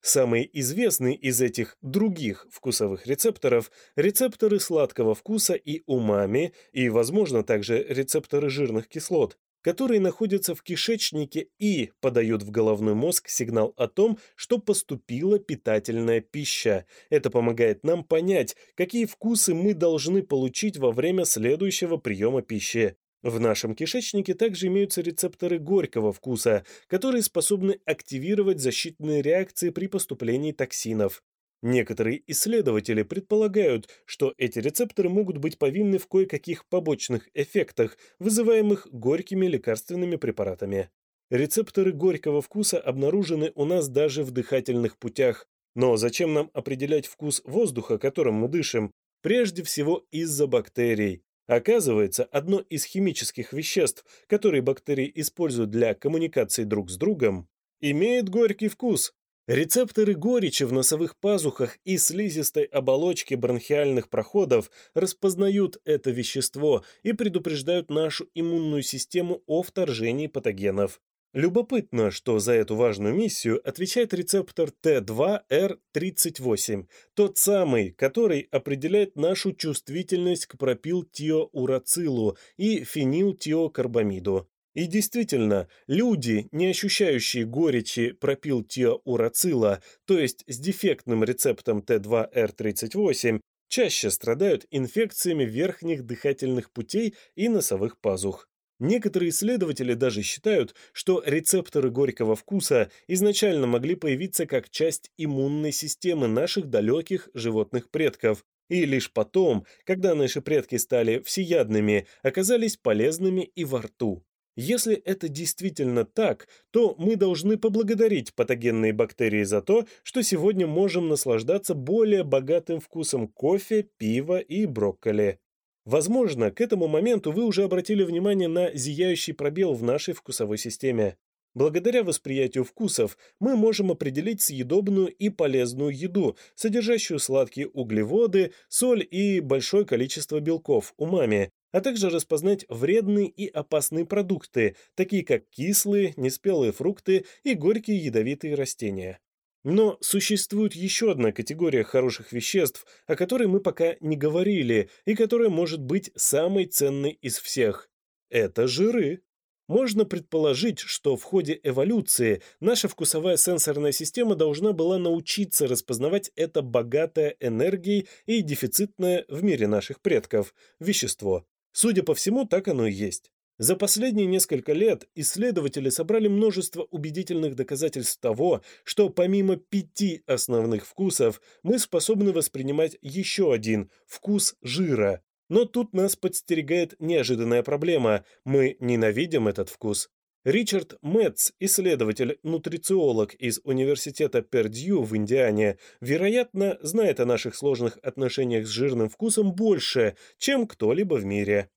Самый известный из этих других вкусовых рецепторов – рецепторы сладкого вкуса и умами, и, возможно, также рецепторы жирных кислот которые находятся в кишечнике и подают в головной мозг сигнал о том, что поступила питательная пища. Это помогает нам понять, какие вкусы мы должны получить во время следующего приема пищи. В нашем кишечнике также имеются рецепторы горького вкуса, которые способны активировать защитные реакции при поступлении токсинов. Некоторые исследователи предполагают, что эти рецепторы могут быть повинны в кое-каких побочных эффектах, вызываемых горькими лекарственными препаратами. Рецепторы горького вкуса обнаружены у нас даже в дыхательных путях, но зачем нам определять вкус воздуха, которым мы дышим? Прежде всего из-за бактерий. Оказывается, одно из химических веществ, которые бактерии используют для коммуникации друг с другом, имеет горький вкус, Рецепторы горечи в носовых пазухах и слизистой оболочке бронхиальных проходов распознают это вещество и предупреждают нашу иммунную систему о вторжении патогенов. Любопытно, что за эту важную миссию отвечает рецептор Т2Р38, тот самый, который определяет нашу чувствительность к пропилтиоурацилу и фенилтиокарбамиду. И действительно, люди, не ощущающие горечи пропилтиоурацила, то есть с дефектным рецептом Т2Р38, чаще страдают инфекциями верхних дыхательных путей и носовых пазух. Некоторые исследователи даже считают, что рецепторы горького вкуса изначально могли появиться как часть иммунной системы наших далеких животных предков, и лишь потом, когда наши предки стали всеядными, оказались полезными и во рту. Если это действительно так, то мы должны поблагодарить патогенные бактерии за то, что сегодня можем наслаждаться более богатым вкусом кофе, пива и брокколи. Возможно, к этому моменту вы уже обратили внимание на зияющий пробел в нашей вкусовой системе. Благодаря восприятию вкусов мы можем определить съедобную и полезную еду, содержащую сладкие углеводы, соль и большое количество белков, умами, а также распознать вредные и опасные продукты, такие как кислые, неспелые фрукты и горькие ядовитые растения. Но существует еще одна категория хороших веществ, о которой мы пока не говорили, и которая может быть самой ценной из всех. Это жиры. Можно предположить, что в ходе эволюции наша вкусовая сенсорная система должна была научиться распознавать это богатое энергией и дефицитное в мире наших предков вещество. Судя по всему, так оно и есть. За последние несколько лет исследователи собрали множество убедительных доказательств того, что помимо пяти основных вкусов мы способны воспринимать еще один – вкус жира. Но тут нас подстерегает неожиданная проблема – мы ненавидим этот вкус. Ричард Мэтц, исследователь-нутрициолог из Университета Пердью в Индиане, вероятно, знает о наших сложных отношениях с жирным вкусом больше, чем кто-либо в мире.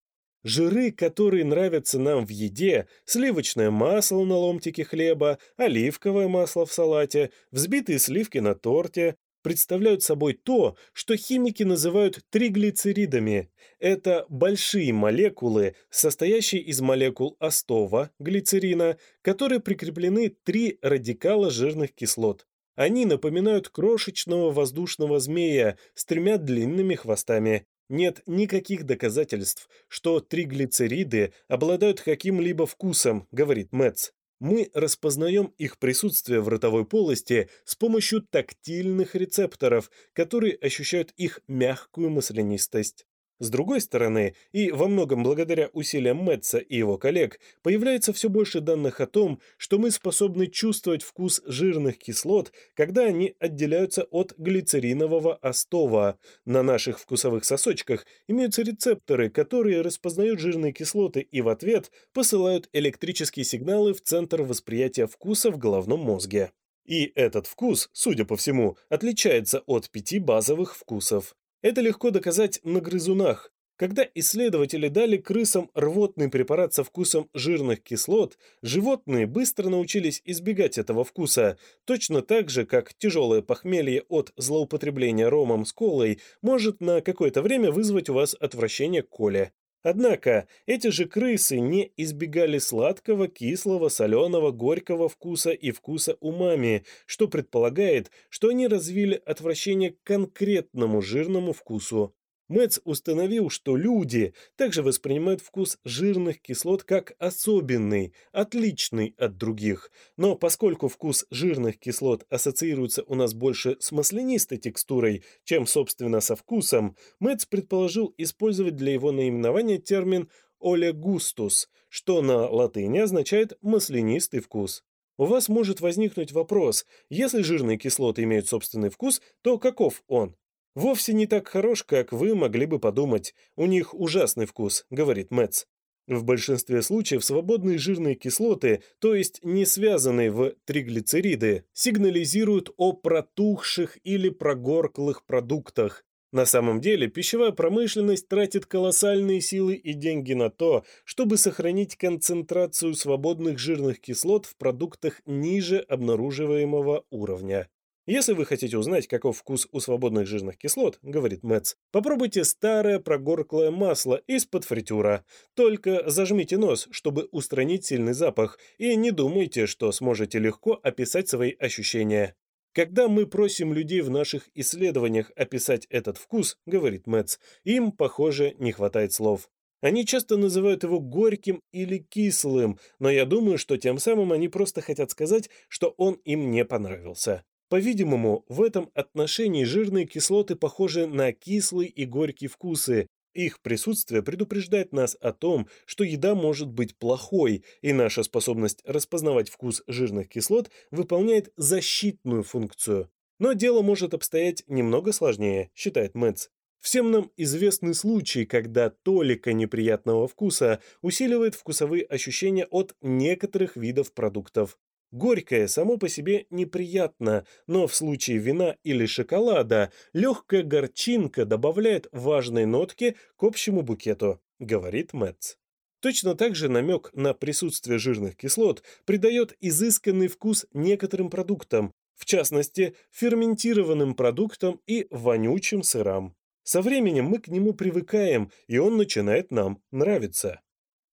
Жиры, которые нравятся нам в еде, сливочное масло на ломтике хлеба, оливковое масло в салате, взбитые сливки на торте, представляют собой то, что химики называют триглицеридами. Это большие молекулы, состоящие из молекул остова, глицерина, которые прикреплены три радикала жирных кислот. Они напоминают крошечного воздушного змея с тремя длинными хвостами. Нет никаких доказательств, что триглицериды обладают каким-либо вкусом, говорит Мэтц. Мы распознаем их присутствие в ротовой полости с помощью тактильных рецепторов, которые ощущают их мягкую маслянистость. С другой стороны, и во многом благодаря усилиям Мэтца и его коллег, появляется все больше данных о том, что мы способны чувствовать вкус жирных кислот, когда они отделяются от глицеринового остова. На наших вкусовых сосочках имеются рецепторы, которые распознают жирные кислоты и в ответ посылают электрические сигналы в центр восприятия вкуса в головном мозге. И этот вкус, судя по всему, отличается от пяти базовых вкусов. Это легко доказать на грызунах, когда исследователи дали крысам рвотный препарат со вкусом жирных кислот, животные быстро научились избегать этого вкуса, точно так же, как тяжелое похмелье от злоупотребления ромом с колой может на какое-то время вызвать у вас отвращение к коле. Однако эти же крысы не избегали сладкого, кислого, соленого, горького вкуса и вкуса умами, что предполагает, что они развили отвращение к конкретному жирному вкусу. Мэтс установил, что люди также воспринимают вкус жирных кислот как особенный, отличный от других. Но поскольку вкус жирных кислот ассоциируется у нас больше с маслянистой текстурой, чем, собственно, со вкусом, Мэтс предположил использовать для его наименования термин «олегустус», что на латыни означает «маслянистый вкус». У вас может возникнуть вопрос, если жирные кислоты имеют собственный вкус, то каков он? вовсе не так хорош, как вы могли бы подумать. У них ужасный вкус, говорит Мэтс. В большинстве случаев свободные жирные кислоты, то есть не связанные в триглицериды, сигнализируют о протухших или прогорклых продуктах. На самом деле пищевая промышленность тратит колоссальные силы и деньги на то, чтобы сохранить концентрацию свободных жирных кислот в продуктах ниже обнаруживаемого уровня. Если вы хотите узнать, каков вкус у свободных жирных кислот, говорит Мэтс, попробуйте старое прогорклое масло из-под фритюра. Только зажмите нос, чтобы устранить сильный запах, и не думайте, что сможете легко описать свои ощущения. Когда мы просим людей в наших исследованиях описать этот вкус, говорит Мэтс, им, похоже, не хватает слов. Они часто называют его горьким или кислым, но я думаю, что тем самым они просто хотят сказать, что он им не понравился. По-видимому, в этом отношении жирные кислоты похожи на кислый и горький вкусы. Их присутствие предупреждает нас о том, что еда может быть плохой, и наша способность распознавать вкус жирных кислот выполняет защитную функцию. Но дело может обстоять немного сложнее, считает Мэтц. Всем нам известны случаи, когда толика неприятного вкуса усиливает вкусовые ощущения от некоторых видов продуктов. Горькое само по себе неприятно, но в случае вина или шоколада легкая горчинка добавляет важной нотки к общему букету, говорит Мэтц. Точно так же намек на присутствие жирных кислот придает изысканный вкус некоторым продуктам, в частности, ферментированным продуктам и вонючим сырам. Со временем мы к нему привыкаем, и он начинает нам нравиться.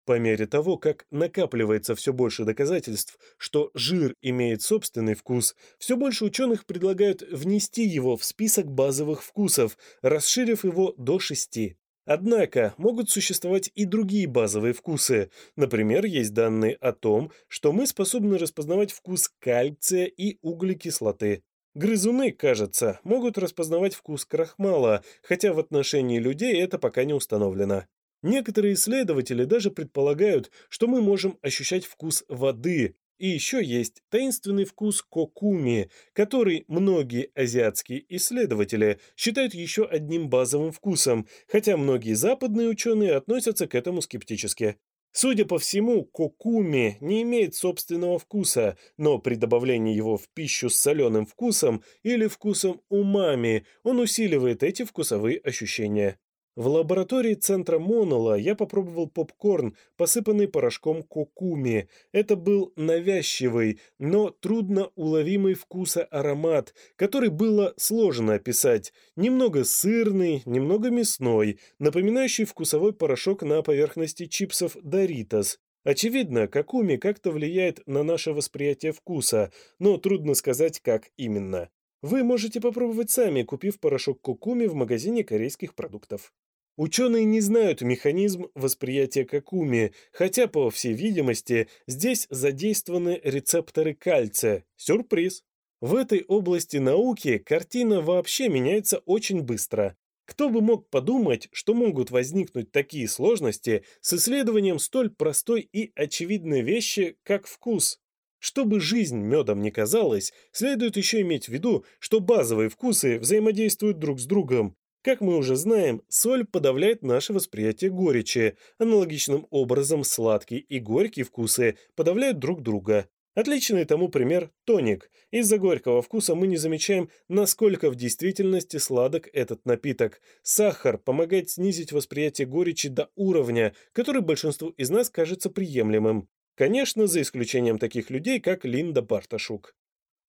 По мере того, как накапливается все больше доказательств, что жир имеет собственный вкус, все больше ученых предлагают внести его в список базовых вкусов, расширив его до шести. Однако могут существовать и другие базовые вкусы. Например, есть данные о том, что мы способны распознавать вкус кальция и углекислоты. Грызуны, кажется, могут распознавать вкус крахмала, хотя в отношении людей это пока не установлено. Некоторые исследователи даже предполагают, что мы можем ощущать вкус воды, и еще есть таинственный вкус кокуми, который многие азиатские исследователи считают еще одним базовым вкусом, хотя многие западные ученые относятся к этому скептически. Судя по всему, кокуми не имеет собственного вкуса, но при добавлении его в пищу с соленым вкусом или вкусом умами он усиливает эти вкусовые ощущения. В лаборатории центра Монола я попробовал попкорн, посыпанный порошком кокуми. Это был навязчивый, но трудно уловимый вкуса аромат, который было сложно описать. Немного сырный, немного мясной, напоминающий вкусовой порошок на поверхности чипсов «Доритос». Очевидно, кокуми как-то влияет на наше восприятие вкуса, но трудно сказать, как именно. Вы можете попробовать сами, купив порошок кукуми в магазине корейских продуктов. Ученые не знают механизм восприятия какуми, хотя, по всей видимости, здесь задействованы рецепторы кальция. Сюрприз! В этой области науки картина вообще меняется очень быстро. Кто бы мог подумать, что могут возникнуть такие сложности с исследованием столь простой и очевидной вещи, как вкус? Чтобы жизнь медом не казалась, следует еще иметь в виду, что базовые вкусы взаимодействуют друг с другом, как мы уже знаем, соль подавляет наше восприятие горечи. Аналогичным образом сладкие и горькие вкусы подавляют друг друга. Отличный тому пример – тоник. Из-за горького вкуса мы не замечаем, насколько в действительности сладок этот напиток. Сахар помогает снизить восприятие горечи до уровня, который большинству из нас кажется приемлемым. Конечно, за исключением таких людей, как Линда Барташук.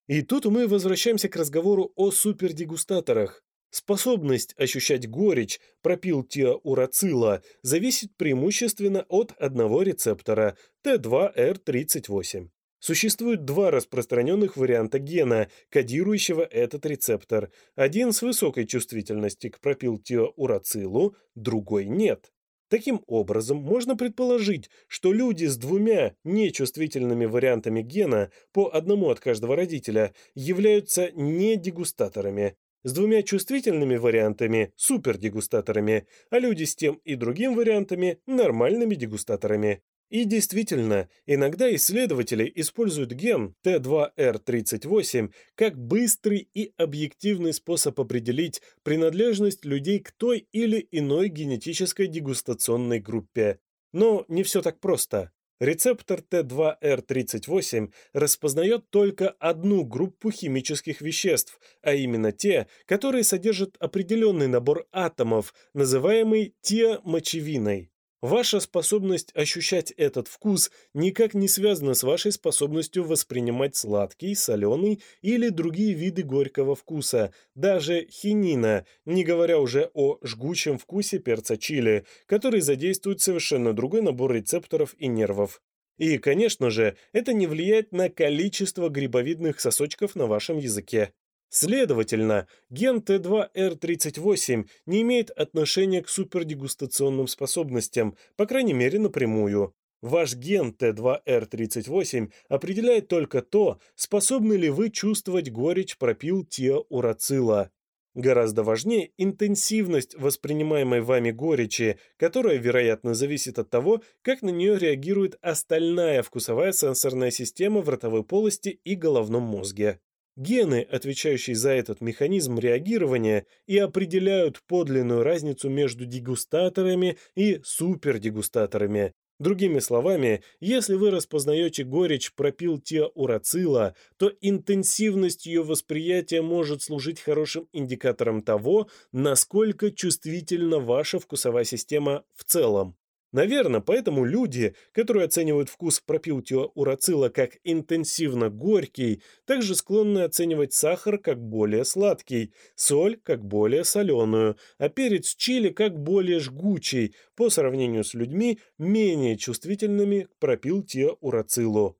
И тут мы возвращаемся к разговору о супердегустаторах. Способность ощущать горечь пропилтиаурацила зависит преимущественно от одного рецептора Т2Р38. Существует два распространенных варианта гена, кодирующего этот рецептор. Один с высокой чувствительностью к пропилтиоурацилу, другой нет. Таким образом, можно предположить, что люди с двумя нечувствительными вариантами гена, по одному от каждого родителя, являются не дегустаторами с двумя чувствительными вариантами – супердегустаторами, а люди с тем и другим вариантами – нормальными дегустаторами. И действительно, иногда исследователи используют ген T2R38 как быстрый и объективный способ определить принадлежность людей к той или иной генетической дегустационной группе. Но не все так просто. Рецептор Т2Р38 распознает только одну группу химических веществ, а именно те, которые содержат определенный набор атомов, называемый тиамочевиной. Ваша способность ощущать этот вкус никак не связана с вашей способностью воспринимать сладкий, соленый или другие виды горького вкуса, даже хинина, не говоря уже о жгучем вкусе перца чили, который задействует совершенно другой набор рецепторов и нервов. И, конечно же, это не влияет на количество грибовидных сосочков на вашем языке. Следовательно, ген Т2Р38 не имеет отношения к супердегустационным способностям, по крайней мере напрямую. Ваш ген Т2Р38 определяет только то, способны ли вы чувствовать горечь пропилтиоурацила. Гораздо важнее интенсивность воспринимаемой вами горечи, которая, вероятно, зависит от того, как на нее реагирует остальная вкусовая сенсорная система в ротовой полости и головном мозге. Гены, отвечающие за этот механизм реагирования, и определяют подлинную разницу между дегустаторами и супердегустаторами. Другими словами, если вы распознаете горечь пропилтиаурацила, то интенсивность ее восприятия может служить хорошим индикатором того, насколько чувствительна ваша вкусовая система в целом. Наверное, поэтому люди, которые оценивают вкус пропилтио урацила как интенсивно горький, также склонны оценивать сахар как более сладкий, соль как более соленую, а перец чили как более жгучий, по сравнению с людьми, менее чувствительными к пропилтио урацилу.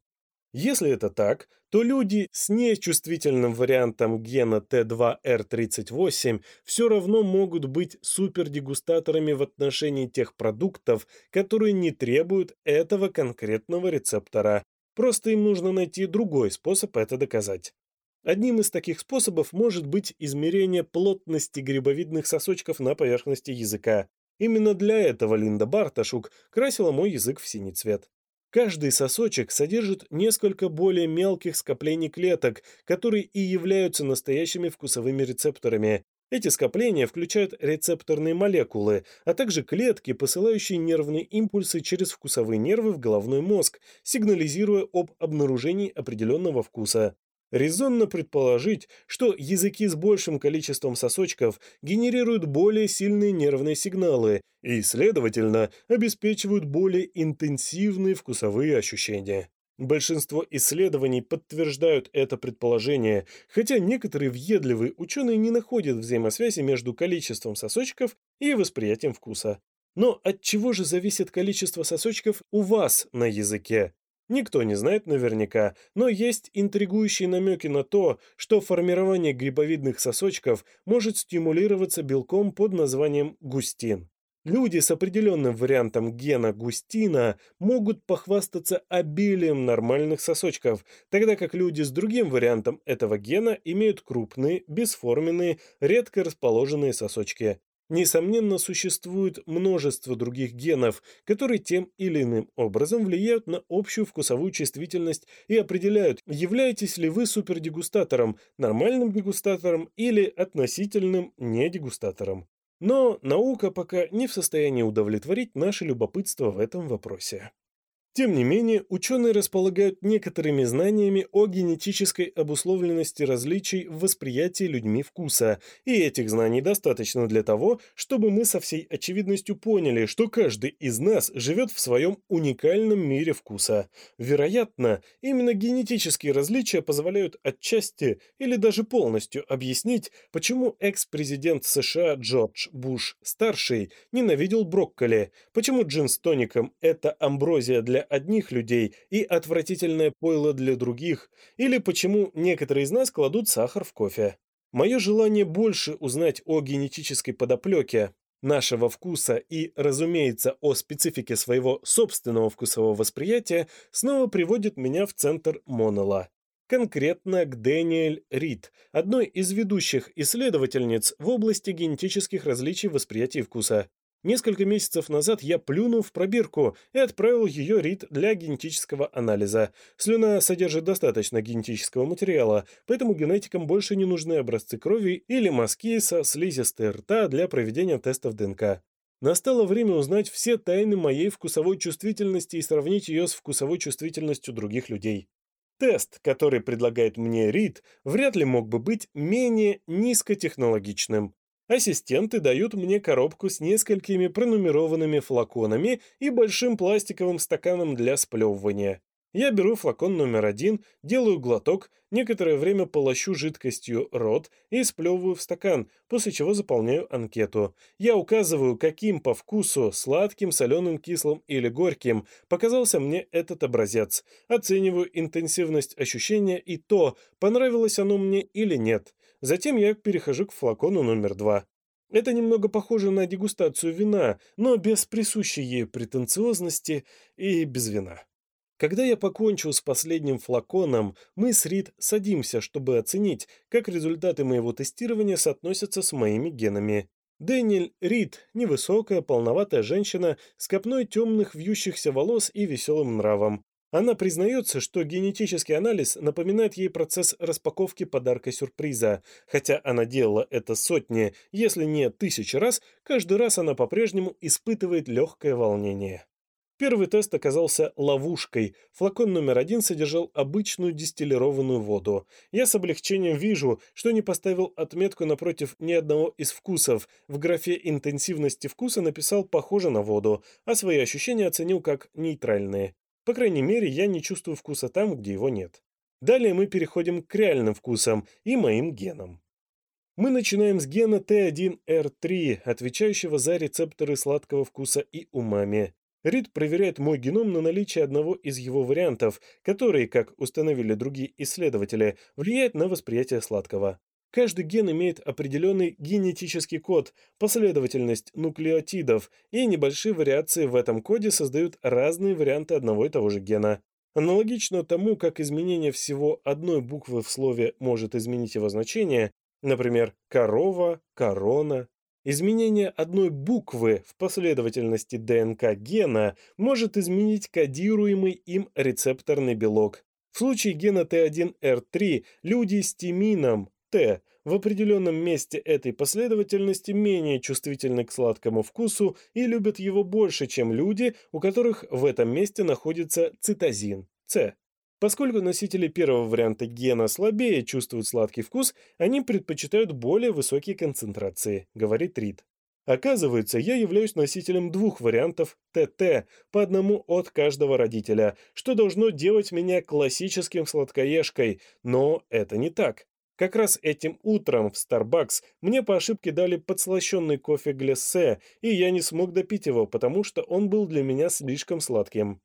Если это так, то люди с нечувствительным вариантом гена Т2Р38 все равно могут быть супердегустаторами в отношении тех продуктов, которые не требуют этого конкретного рецептора. Просто им нужно найти другой способ это доказать. Одним из таких способов может быть измерение плотности грибовидных сосочков на поверхности языка. Именно для этого Линда Барташук красила мой язык в синий цвет. Каждый сосочек содержит несколько более мелких скоплений клеток, которые и являются настоящими вкусовыми рецепторами. Эти скопления включают рецепторные молекулы, а также клетки, посылающие нервные импульсы через вкусовые нервы в головной мозг, сигнализируя об обнаружении определенного вкуса. Резонно предположить, что языки с большим количеством сосочков генерируют более сильные нервные сигналы и, следовательно, обеспечивают более интенсивные вкусовые ощущения. Большинство исследований подтверждают это предположение, хотя некоторые въедливые ученые не находят взаимосвязи между количеством сосочков и восприятием вкуса. Но от чего же зависит количество сосочков у вас на языке? Никто не знает наверняка, но есть интригующие намеки на то, что формирование грибовидных сосочков может стимулироваться белком под названием густин. Люди с определенным вариантом гена густина могут похвастаться обилием нормальных сосочков, тогда как люди с другим вариантом этого гена имеют крупные, бесформенные, редко расположенные сосочки. Несомненно, существует множество других генов, которые тем или иным образом влияют на общую вкусовую чувствительность и определяют, являетесь ли вы супердегустатором, нормальным дегустатором или относительным недегустатором. Но наука пока не в состоянии удовлетворить наше любопытство в этом вопросе. Тем не менее, ученые располагают некоторыми знаниями о генетической обусловленности различий в восприятии людьми вкуса, и этих знаний достаточно для того, чтобы мы со всей очевидностью поняли, что каждый из нас живет в своем уникальном мире вкуса. Вероятно, именно генетические различия позволяют отчасти или даже полностью объяснить, почему экс-президент США Джордж Буш-старший ненавидел брокколи, почему джин с тоником – это амброзия для одних людей и отвратительное пойло для других, или почему некоторые из нас кладут сахар в кофе. Мое желание больше узнать о генетической подоплеке нашего вкуса и, разумеется, о специфике своего собственного вкусового восприятия снова приводит меня в центр Монола. Конкретно к Дэниэль Рид, одной из ведущих исследовательниц в области генетических различий восприятия вкуса. Несколько месяцев назад я плюнул в пробирку и отправил ее Рид для генетического анализа. Слюна содержит достаточно генетического материала, поэтому генетикам больше не нужны образцы крови или мазки со слизистой рта для проведения тестов ДНК. Настало время узнать все тайны моей вкусовой чувствительности и сравнить ее с вкусовой чувствительностью других людей. Тест, который предлагает мне Рид, вряд ли мог бы быть менее низкотехнологичным. Ассистенты дают мне коробку с несколькими пронумерованными флаконами и большим пластиковым стаканом для сплевывания. Я беру флакон номер один, делаю глоток, некоторое время полощу жидкостью рот и сплевываю в стакан, после чего заполняю анкету. Я указываю, каким по вкусу, сладким, соленым, кислым или горьким, показался мне этот образец. Оцениваю интенсивность ощущения и то, понравилось оно мне или нет. Затем я перехожу к флакону номер два. Это немного похоже на дегустацию вина, но без присущей ей претенциозности и без вина. Когда я покончу с последним флаконом, мы с Рид садимся, чтобы оценить, как результаты моего тестирования соотносятся с моими генами. Дэниэль Рид – невысокая, полноватая женщина с копной темных вьющихся волос и веселым нравом. Она признается, что генетический анализ напоминает ей процесс распаковки подарка-сюрприза, хотя она делала это сотни, если не тысячи раз, каждый раз она по-прежнему испытывает легкое волнение. Первый тест оказался ловушкой. Флакон номер один содержал обычную дистиллированную воду. Я с облегчением вижу, что не поставил отметку напротив ни одного из вкусов. В графе интенсивности вкуса написал «похоже на воду», а свои ощущения оценил как нейтральные. По крайней мере, я не чувствую вкуса там, где его нет. Далее мы переходим к реальным вкусам и моим генам. Мы начинаем с гена T1R3, отвечающего за рецепторы сладкого вкуса и умами. Рид проверяет мой геном на наличие одного из его вариантов, который, как установили другие исследователи, влияет на восприятие сладкого. Каждый ген имеет определенный генетический код, последовательность нуклеотидов, и небольшие вариации в этом коде создают разные варианты одного и того же гена. Аналогично тому, как изменение всего одной буквы в слове может изменить его значение, например, корова, корона. Изменение одной буквы в последовательности ДНК гена может изменить кодируемый им рецепторный белок. В случае гена Т1Р3 люди с тимином в определенном месте этой последовательности менее чувствительны к сладкому вкусу и любят его больше, чем люди, у которых в этом месте находится цитозин С. Поскольку носители первого варианта гена слабее чувствуют сладкий вкус, они предпочитают более высокие концентрации, говорит Рид. Оказывается, я являюсь носителем двух вариантов ТТ, по одному от каждого родителя, что должно делать меня классическим сладкоежкой, но это не так. Как раз этим утром в Starbucks мне по ошибке дали подслащенный кофе глиссе, и я не смог допить его, потому что он был для меня слишком сладким.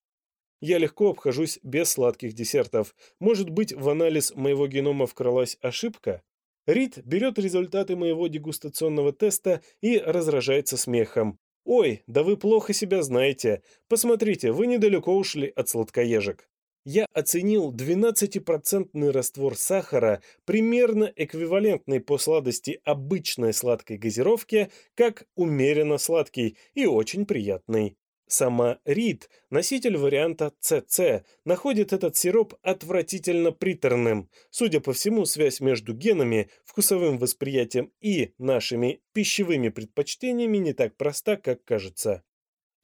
Я легко обхожусь без сладких десертов. Может быть, в анализ моего генома вкралась ошибка? Рид берет результаты моего дегустационного теста и разражается смехом. «Ой, да вы плохо себя знаете. Посмотрите, вы недалеко ушли от сладкоежек» я оценил 12% раствор сахара, примерно эквивалентный по сладости обычной сладкой газировке, как умеренно сладкий и очень приятный. Сама Рид, носитель варианта CC, находит этот сироп отвратительно приторным. Судя по всему, связь между генами, вкусовым восприятием и нашими пищевыми предпочтениями не так проста, как кажется.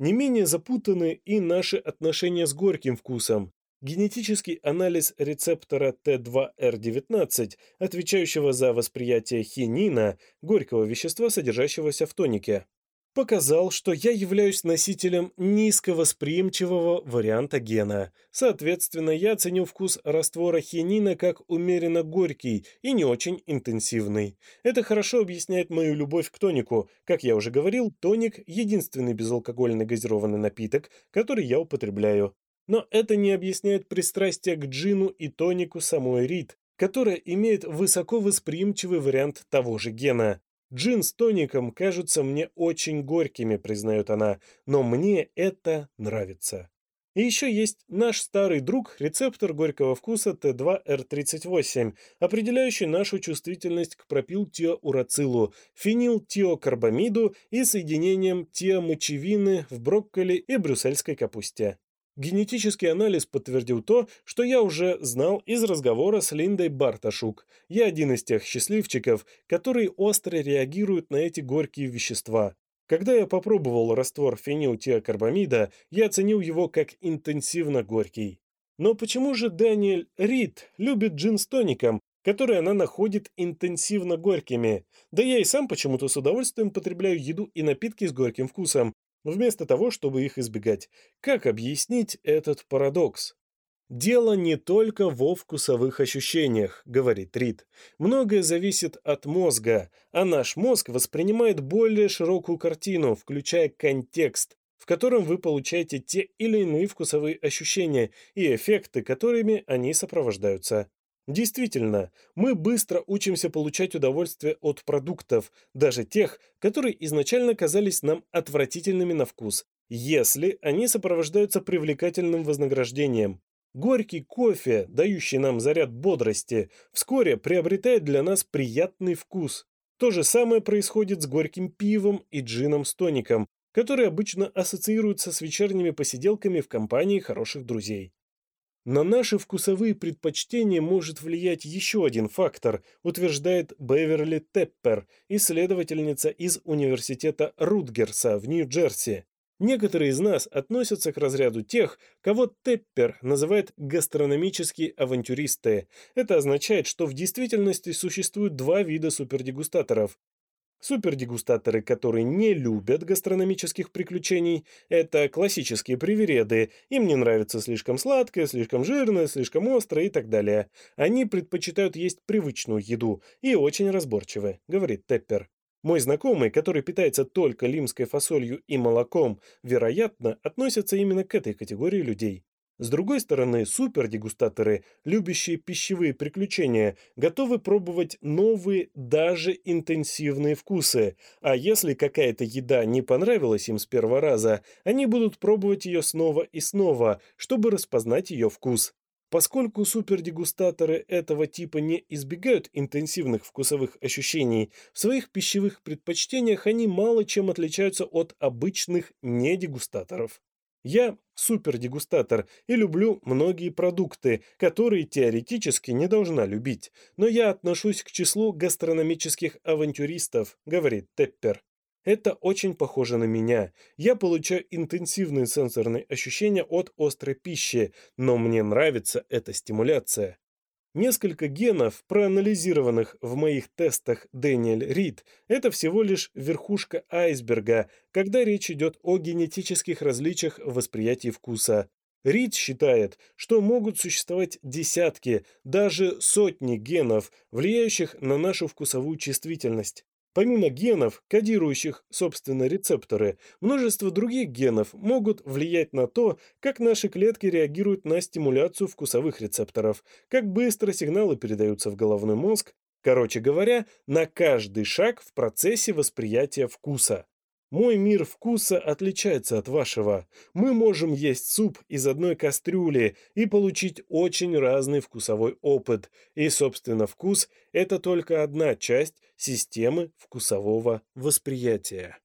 Не менее запутаны и наши отношения с горьким вкусом. Генетический анализ рецептора Т2Р19, отвечающего за восприятие хинина, горького вещества, содержащегося в тонике, показал, что я являюсь носителем низковосприимчивого варианта гена. Соответственно, я ценю вкус раствора хинина как умеренно горький и не очень интенсивный. Это хорошо объясняет мою любовь к тонику. Как я уже говорил, тоник – единственный безалкогольный газированный напиток, который я употребляю. Но это не объясняет пристрастие к джину и тонику самой Рид, которая имеет высоко восприимчивый вариант того же гена. Джин с тоником кажутся мне очень горькими, признает она, но мне это нравится. И еще есть наш старый друг, рецептор горького вкуса Т2Р38, определяющий нашу чувствительность к пропилтиоурацилу, фенилтиокарбамиду и соединением тиомочевины в брокколи и брюссельской капусте. Генетический анализ подтвердил то, что я уже знал из разговора с Линдой Барташук. Я один из тех счастливчиков, которые остро реагируют на эти горькие вещества. Когда я попробовал раствор фенилтиокарбамида, я оценил его как интенсивно горький. Но почему же Даниэль Рид любит джин с тоником, которые она находит интенсивно горькими. Да я и сам почему-то с удовольствием потребляю еду и напитки с горьким вкусом, вместо того, чтобы их избегать. Как объяснить этот парадокс? «Дело не только во вкусовых ощущениях», — говорит Рид. «Многое зависит от мозга, а наш мозг воспринимает более широкую картину, включая контекст, в котором вы получаете те или иные вкусовые ощущения и эффекты, которыми они сопровождаются. Действительно, мы быстро учимся получать удовольствие от продуктов, даже тех, которые изначально казались нам отвратительными на вкус, если они сопровождаются привлекательным вознаграждением. Горький кофе, дающий нам заряд бодрости, вскоре приобретает для нас приятный вкус. То же самое происходит с горьким пивом и джином с тоником, которые обычно ассоциируются с вечерними посиделками в компании хороших друзей. На наши вкусовые предпочтения может влиять еще один фактор, утверждает Беверли Теппер, исследовательница из университета Рутгерса в Нью-Джерси. Некоторые из нас относятся к разряду тех, кого Теппер называет гастрономические авантюристы. Это означает, что в действительности существует два вида супердегустаторов. Супердегустаторы, которые не любят гастрономических приключений, это классические привереды. Им не нравится слишком сладкое, слишком жирное, слишком острое и так далее. Они предпочитают есть привычную еду и очень разборчивы, говорит Теппер. Мой знакомый, который питается только лимской фасолью и молоком, вероятно, относится именно к этой категории людей. С другой стороны, супердегустаторы, любящие пищевые приключения, готовы пробовать новые, даже интенсивные вкусы. А если какая-то еда не понравилась им с первого раза, они будут пробовать ее снова и снова, чтобы распознать ее вкус. Поскольку супердегустаторы этого типа не избегают интенсивных вкусовых ощущений, в своих пищевых предпочтениях они мало чем отличаются от обычных недегустаторов. Я супердегустатор и люблю многие продукты, которые теоретически не должна любить, но я отношусь к числу гастрономических авантюристов, говорит Теппер. Это очень похоже на меня. Я получаю интенсивные сенсорные ощущения от острой пищи, но мне нравится эта стимуляция. Несколько генов, проанализированных в моих тестах Дэниэль Рид, это всего лишь верхушка айсберга, когда речь идет о генетических различиях восприятия вкуса. Рид считает, что могут существовать десятки, даже сотни генов, влияющих на нашу вкусовую чувствительность. Помимо генов, кодирующих, собственно, рецепторы, множество других генов могут влиять на то, как наши клетки реагируют на стимуляцию вкусовых рецепторов, как быстро сигналы передаются в головной мозг, короче говоря, на каждый шаг в процессе восприятия вкуса. Мой мир вкуса отличается от вашего. Мы можем есть суп из одной кастрюли и получить очень разный вкусовой опыт. И, собственно, вкус – это только одна часть системы вкусового восприятия.